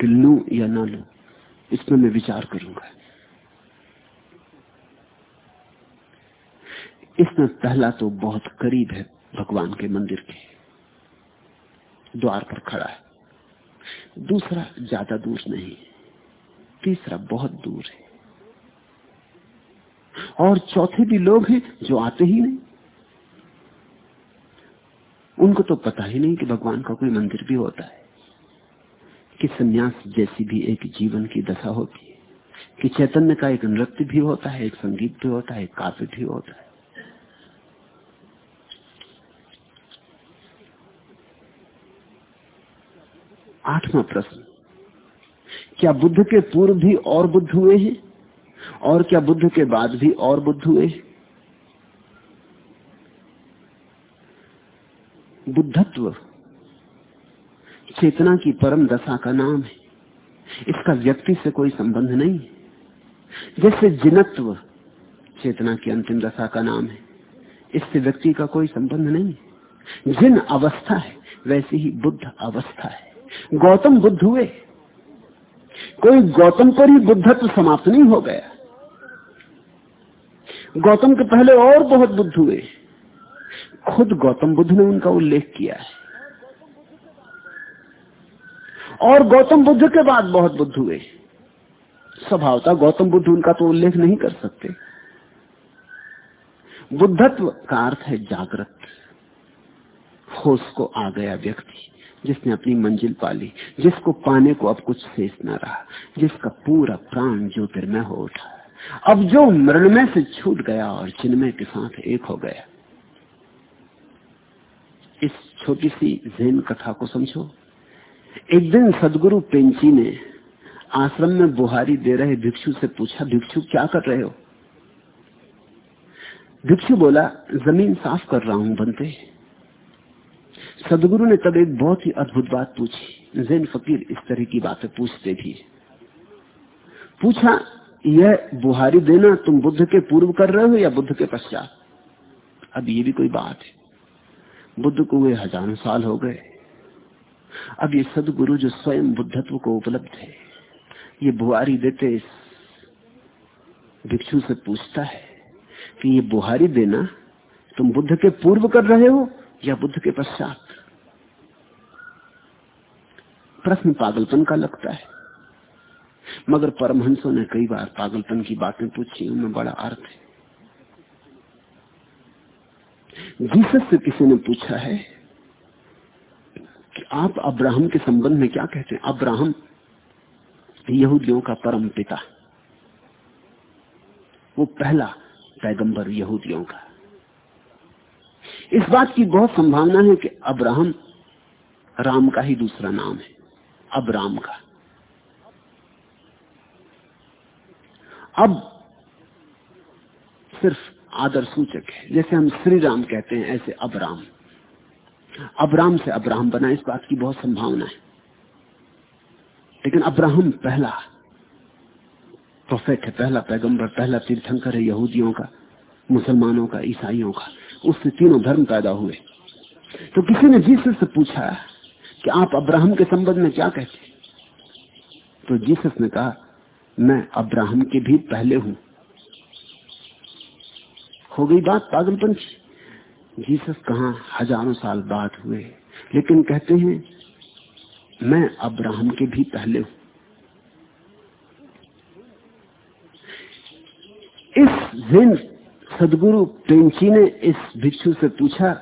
कि लू या ना लू। इसमें मैं विचार करूँगा। इसमें पहला तो बहुत करीब है भगवान के मंदिर के। द्वार पर खड़ा है। दूसरा ज़्यादा दूर नहीं, तीसरा बहुत दूर है। और चौथे भी लोग हैं जो आते ही नहीं। उनको तो पता ही नहीं कि भगवान का कोई मंदिर भी होता है, कि सन्यास जैसी भी एक जीवन की दशा होती है, कि चैतन्य का एक नृत्य भी होता है, एक संगीत भी होता है, एक काव्य भी होता है। आठवां प्रश्न क्या बुद्ध के पूर्व भी और बुद्ध हुए हैं? और क्या बुद्ध के बाद भी और बुद्ध हुए हैं? बुद्धत्व चेतना की परम दशा का नाम है। इसका व्यक्ति से कोई संबंध नहीं जैसे जिनत्व चेतना की अंतिम दशा का नाम है, इससे व्यक्ति का कोई संबंध नहीं जिन अवस्था है, वैसे ही बुद्ध अवस्था है। गौतम बुद्ध हुए। कोई गौतम पर ही बुद्धत्व समाप्त नहीं हो गया। गौतम के पहले और बहुत बुद्ध हुए। खुद गौतम बुद्ध ने उनका उल्लेख किया है। और गौतम बुद्ध के बाद बहुत बुद्ध हुए। स्वभावता गौतम बुद्ध उनका तो उल्लेख नहीं कर सकते। बुद्धत्व का अर्थ है जागृत। होश को आ गया व्यक्ति। जिसने अपनी मंजिल पाली जिसको पाने को अब कुछ शेष न रहा, जिसका पूरा प्राण ज्योतिर्मय हो उठा। अब जो मृणमय से छूट गया और चिन्मय के साथ एक हो गया, इस छोटी सी जैन कथा को समझो। एक दिन सदगुरु पेंची ने आश्रम में बुहारी दे रहे भिक्षु से पूछा, भिक्षु, क्या कर रहे हो? भिक्षु बोला, ज़मीन साफ़ कर रहा हूँ, बनते सदगुरु ने तब एक बहुत ही अद्भुत बात पूछी। जैन फकीर इस तरह की बातें पूछते भी। पूछा, यह बुहारी देना तुम बुद्ध के पूर्व कर रहे हो या बुद्ध के पश्चात? अब ये भी कोई बात है। बुद्ध को हुए हज़ारों साल हो गए। अब ये सदगुरु जो स्वयं बुद्धत्व को उपलब्ध है, ये बुहारी देते इस भिक्षु से पूछता है कि ये बुहारी देना तुम बुद्ध के पूर्व कर रहे हो या बुद्ध के पश्चात? प्रश्न पागलपन का लगता है। मगर परमहंसों ने कई बार पागलपन की बातें पूछी, उनमें बड़ा अर्थ है। जीसस से किसी ने पूछा है कि आप अब्राहम के संबंध में क्या कहते हैं? अब्राहम, यहूदियों का परम पिता। वो पहला पैगंबर यहूदियों का। इस बात की बहुत संभावना है कि अब्राहम राम का ही दूसरा नाम है। अब्राम का। अब सिर्फ़ आदर सूचक है। जैसे हम श्री राम कहते हैं, ऐसे अब राम अब राम से अब्राहम बना इस बात की बहुत संभावना है। लेकिन अब्राहम पहला प्रोफेट है, पहला पैगंबर, पहला तीर्थंकर है यहूदियों का, मुसलमानों का, ईसाइयों का। उससे तीनों धर्म पैदा हुए। तो किसी ने जीसस से पूछा कि आप अब्राहम के संबंध में क्या कहते तो जीसस ने कहा, मैं अब्राहम के भी पहले हूँ। हो गई बात पागलपन की जीसस कहा हज़ारों साल बाद हुए? लेकिन कहते हैं, मैं अब्राहम के भी पहले हूँ। इस दिन सदगुरु प्रेमची ने इस भिक्षु से पूछा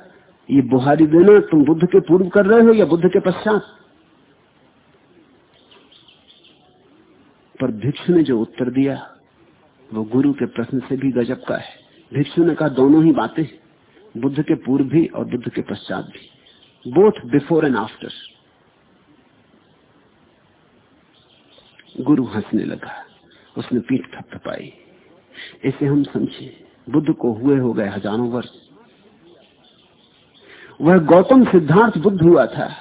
ये बुहारी देना, तुम बुद्ध के पूर्व कर रहे हो या बुद्ध के पश्चात? पर भिक्षु ने जो उत्तर दिया, वो गुरु के प्रश्न से भी गजब का है। भिक्षु ने कहा, दोनों ही बातें बुद्ध के पूर्व भी और बुद्ध के पश्चात भी। बोथ बिफोर एंड आफ्टर गुरु हंसने लगा। उसने पीठ थपथपाई। इसे हम समझे, बुद्ध को हुए हो गए हज़ारों वर्ष। वह गौतम सिद्धार्थ बुद्ध हुआ था,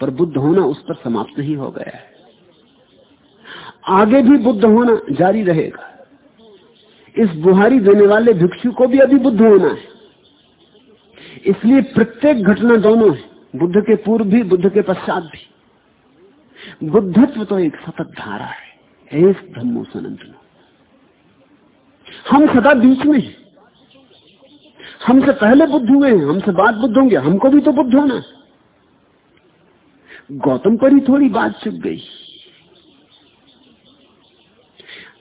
पर बुद्ध होना उस पर समाप्त नहीं हो गया। है आगे भी बुद्ध होना जारी रहेगा। इस बुहारी देने वाले भिक्षु को भी अभी बुद्ध होना है। इसलिए प्रत्येक घटना दोनों है, बुद्ध के पूर्व भी, बुद्ध के पश्चात भी। बुद्धत्व तो एक सतत धारा है सनातन हम सदा बीच में हैं। हमसे पहले बुद्ध हुए हैं, हमसे बाद बुद्ध होंगे, हमको भी तो बुद्ध होना गौतम पर ही थोड़ी बात चुप गई।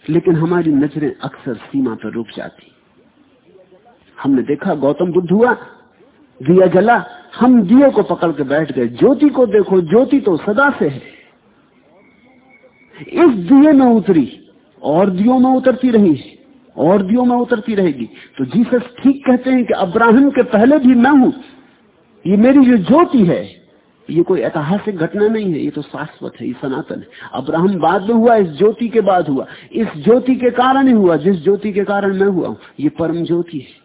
लेकिन हमारी नज़रें अक्सर सीमा पर रुक जाती। हमने देखा गौतम बुद्ध हुआ, दिया जला, हम दिए को पकड़ के बैठ गए। ज्योति को देखो, ज्योति तो सदा से है। इस दिए में उतरी, और दियो में उतरती रही। है और दियो में उतरती रहेगी। तो जीसस ठीक कहते हैं कि अब्राहम के पहले भी मैं हूँ। ये मेरी जो ज्योति है, ये कोई ऐतिहासिक घटना नहीं है, ये तो शाश्वत है, ये सनातन है। अब्राहम बाद में हुआ, इस ज्योति के बाद हुआ। इस ज्योति के कारण ही हुआ, जिस ज्योति के कारण मैं हुआ हूँ। ये परम ज्योति है।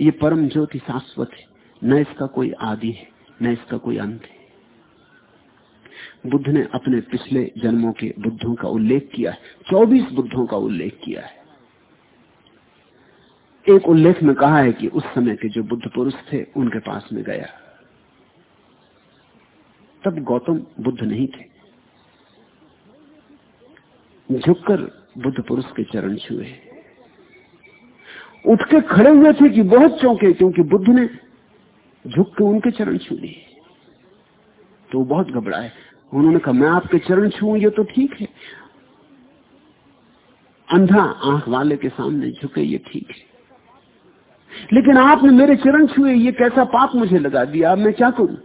ये परम ज्योति शाश्वत है। न इसका कोई आदि है, न इसका कोई अंत है। बुद्ध ने अपने पिछले जन्मों के बुद्धों का उल्लेख किया है। चौबीस बुद्धों का उल्लेख किया है। एक उल्लेख में कहा है कि उस समय के जो बुद्ध पुरुष थे, उनके पास में गया। तब गौतम बुद्ध नहीं थे। झुककर बुद्ध पुरुष के चरण छुए। उठ के खड़े हुए थे कि बहुत चौंके, क्योंकि बुद्ध ने झुक के उनके चरण छू लिए। तो बहुत घबराए। उन्होंने कहा, मैं आपके चरण छू ये तो ठीक है। अंधा आँख वाले के सामने झुके, ये ठीक है। लेकिन आपने मेरे चरण छुए, ये कैसा पाप मुझे लगा दिया? अब मैं क्या करूँ?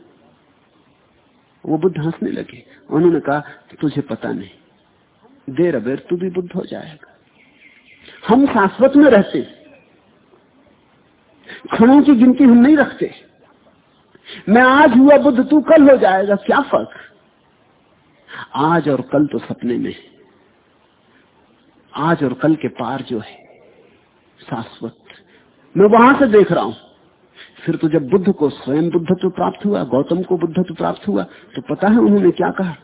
वो बुद्ध हंसने लगे। उन्होंने कहा, तुझे पता नहीं। देर अबेर तू भी बुद्ध हो जाएगा। हम शाश्वत में रहते। क्षणों की गिनती हम नहीं रखते। मैं आज हुआ बुद्ध, तू कल हो जाएगा। क्या फ़र्क? आज और कल तो सपने में आज और कल के पार जो है, शाश्वत। मैं वहाँ से देख रहा हूँ। फिर तो जब बुद्ध को स्वयं बुद्धत्व प्राप्त हुआ, गौतम को बुद्धत्व प्राप्त हुआ तो पता है उन्होंने क्या कहा?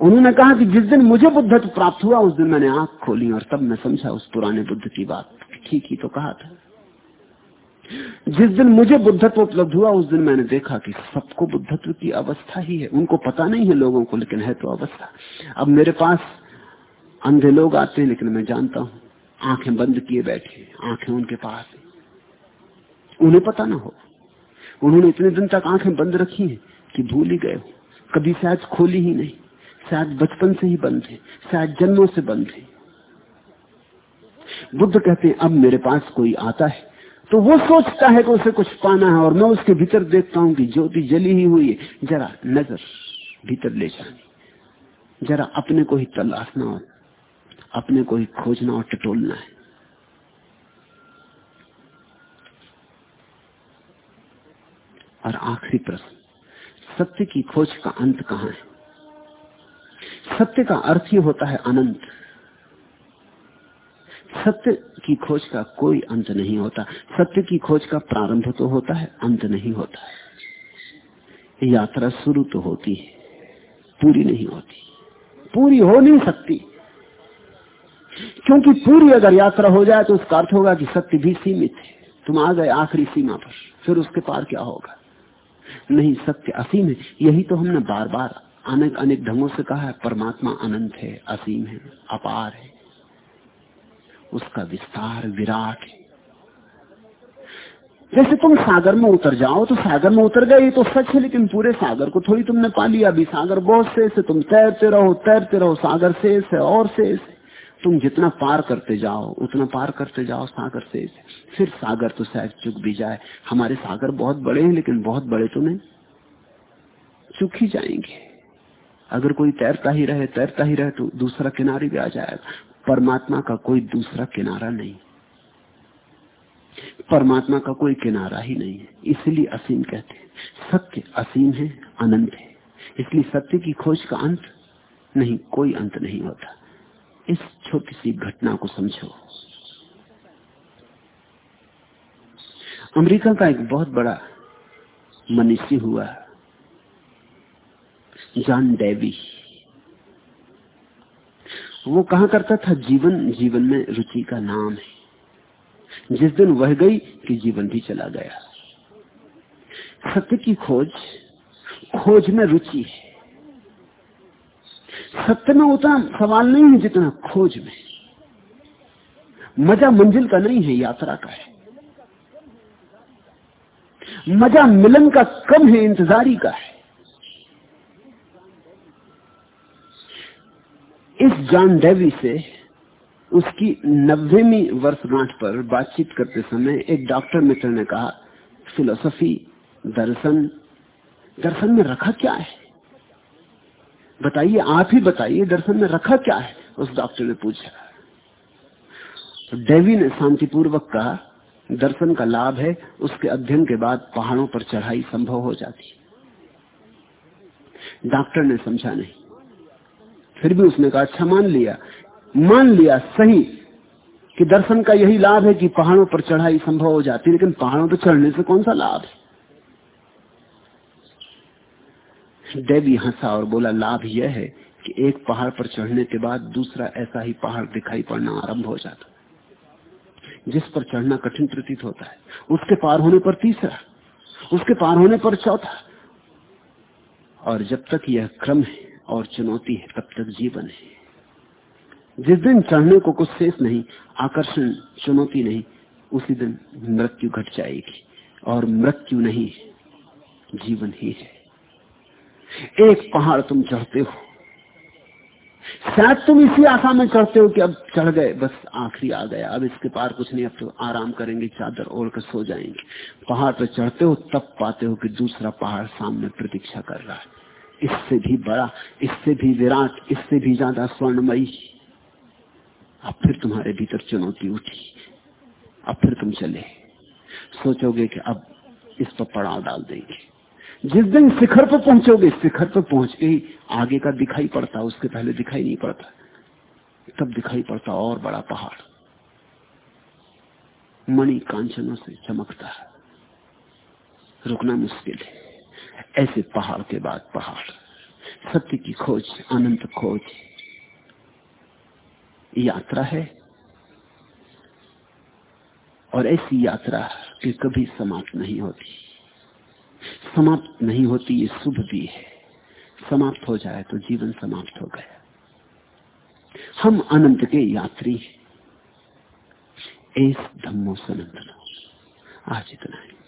उन्होंने कहा कि जिस दिन मुझे बुद्धत्व प्राप्त हुआ, उस दिन मैंने आँख खोली और तब मैं समझा उस पुराने बुद्ध की बात। ठीक ही तो कहा था। जिस दिन मुझे बुद्धत्व उपलब्ध हुआ, उस दिन मैंने देखा कि सबको बुद्धत्व की अवस्था ही है। उनको पता नहीं है लोगों को, लेकिन है तो अवस्था। अब मेरे पास अंधे लोग आते हैं, लेकिन मैं जानता हूँ आँखें बंद किए बैठे, आँखें उनके पास। उन्हें पता ना हो। उन्होंने इतने दिन तक आँखें बंद रखी हैं कि भूल ही गए कभी शायद खोली ही नहीं, शायद बचपन से ही बंद है, शायद जन्मों से बंद है। बुद्ध कहते हैं, अब मेरे पास कोई आता है तो वो सोचता है कि उसे कुछ पाना है, और मैं उसके भीतर देखता हूँ कि ज्योति जली ही हुई है। जरा नज़र भीतर ले जानी। जरा अपने को ही तलाशना और अपने को ही खोजना और टटोलना है। और आखिरी प्रश्न, सत्य की खोज का अंत कहाँ है? सत्य का अर्थ ही होता है अनंत। सत्य की खोज का कोई अंत नहीं होता। सत्य की खोज का प्रारंभ तो होता है, अंत नहीं होता है। यात्रा शुरू तो होती है, पूरी नहीं होती। पूरी हो नहीं सकती। क्योंकि पूरी अगर यात्रा हो जाए तो उसका अर्थ होगा कि सत्य भी सीमित है। तुम आ गए आखिरी सीमा पर, फिर उसके पार क्या होगा? नहीं, सत्य असीम है। यही तो हमने बार बार अनेक अनेक ढंगों से कहा है, परमात्मा अनंत है, असीम है, अपार है। उसका विस्तार विराट है। जैसे तुम सागर में उतर जाओ तो सागर में उतर गए तो सच है, लेकिन पूरे सागर को थोड़ी तुमने पा लिया अभी सागर बहुत शेष है तुम तैरते रहो तैरते रहो, सागर शेष है और शेष है तुम जितना पार करते जाओ, उतना पार करते जाओ सागर से। फिर सागर तो शायद चुक भी जाए। हमारे सागर बहुत बड़े हैं, लेकिन बहुत बड़े तो नहीं। चुक ही जाएँगे। अगर कोई तैरता ही रहे, तैरता ही रहे तो दूसरा किनारे भी आ जाएगा। परमात्मा का कोई दूसरा किनारा नहीं। परमात्मा का कोई किनारा ही नहीं है। इसलिए असीम कहते हैं। सत्य असीम है, अनंत है। इसलिए सत्य की खोज का अंत नहीं, कोई अंत नहीं होता। इस छोटी सी घटना को समझो। अमेरिका का एक बहुत बड़ा मनीषी हुआ, जॉन डेवी। वो कहा करता था, जीवन जीवन में रुचि का नाम है। जिस दिन वह गई कि जीवन भी चला गया। सत्य की खोज खोज में रुचि है। सत्य में उतना सवाल नहीं है जितना खोज में। मज़ा मंजिल का नहीं है, यात्रा का है। मज़ा मिलन का कम है, इंतजारी का है। इस जॉन डेवी से उसकी नब्बेवीं वर्षगांठ पर बातचीत करते समय एक डॉक्टर मित्र ने कहा, फिलोसफी, दर्शन दर्शन में रखा क्या है? बताइए, आप ही बताइए, दर्शन में रखा क्या है? उस डॉक्टर ने पूछा। तो डेवी ने शांतिपूर्वक कहा, दर्शन का लाभ है, उसके अध्ययन के बाद पहाड़ों पर चढ़ाई संभव हो जाती डॉक्टर ने समझा नहीं। फिर भी उसने कहा अच्छा मान लिया। मान लिया सही कि दर्शन का यही लाभ है कि पहाड़ों पर चढ़ाई संभव हो जाती लेकिन पहाड़ों पर चढ़ने से कौन सा लाभ है? देवी हंसा और बोला, लाभ यह है कि एक पहाड़ पर चढ़ने के बाद दूसरा ऐसा ही पहाड़ दिखाई पड़ना आरंभ हो जाता जिस पर चढ़ना कठिन प्रतीत होता है, उसके पार होने पर तीसरा, उसके पार होने पर चौथा। और जब तक यह क्रम है और चुनौती है, तब तक जीवन है। जिस दिन चढ़ने को कुछ शेष नहीं, आकर्षण, चुनौती नहीं, उसी दिन मृत्यु घट जाएगी। और मृत्यु नहीं, जीवन ही है। एक पहाड़ तुम चढ़ते हो। शायद तुम इसी आशा में चढ़ते हो कि अब चढ़ गए, बस आखिरी आ गया। अब इसके पार कुछ नहीं, अब तो आराम करेंगे, चादर ओढ़ कर सो जाएँगे। पहाड़ पर चढ़ते हो, तब पाते हो कि दूसरा पहाड़ सामने प्रतीक्षा कर रहा है। इससे भी बड़ा, इससे भी विराट, इससे भी ज़्यादा स्वर्णमयी। अब फिर तुम्हारे भीतर चुनौती उठी। अब फिर तुम चले। सोचोगे कि अब इस पर पड़ाव डाल देंगे। जिस दिन शिखर पर पहुंचोगे, शिखर पर पहुँच के ही आगे का दिखाई पड़ता, उसके पहले दिखाई नहीं पड़ता। तब दिखाई पड़ता और बड़ा पहाड़। मणि कांचनों से चमकता है। रुकना मुश्किल है। ऐसे पहाड़ के बाद पहाड़। सत्य की खोज, अनंत खोज। यात्रा है। और ऐसी यात्रा कि कभी समाप्त नहीं होती। समाप्त नहीं होती, ये शुभ भी है। समाप्त हो जाए तो जीवन समाप्त हो गया। हम अनंत के यात्री हैं। एस धम्मो सनंदनो आज इतना है।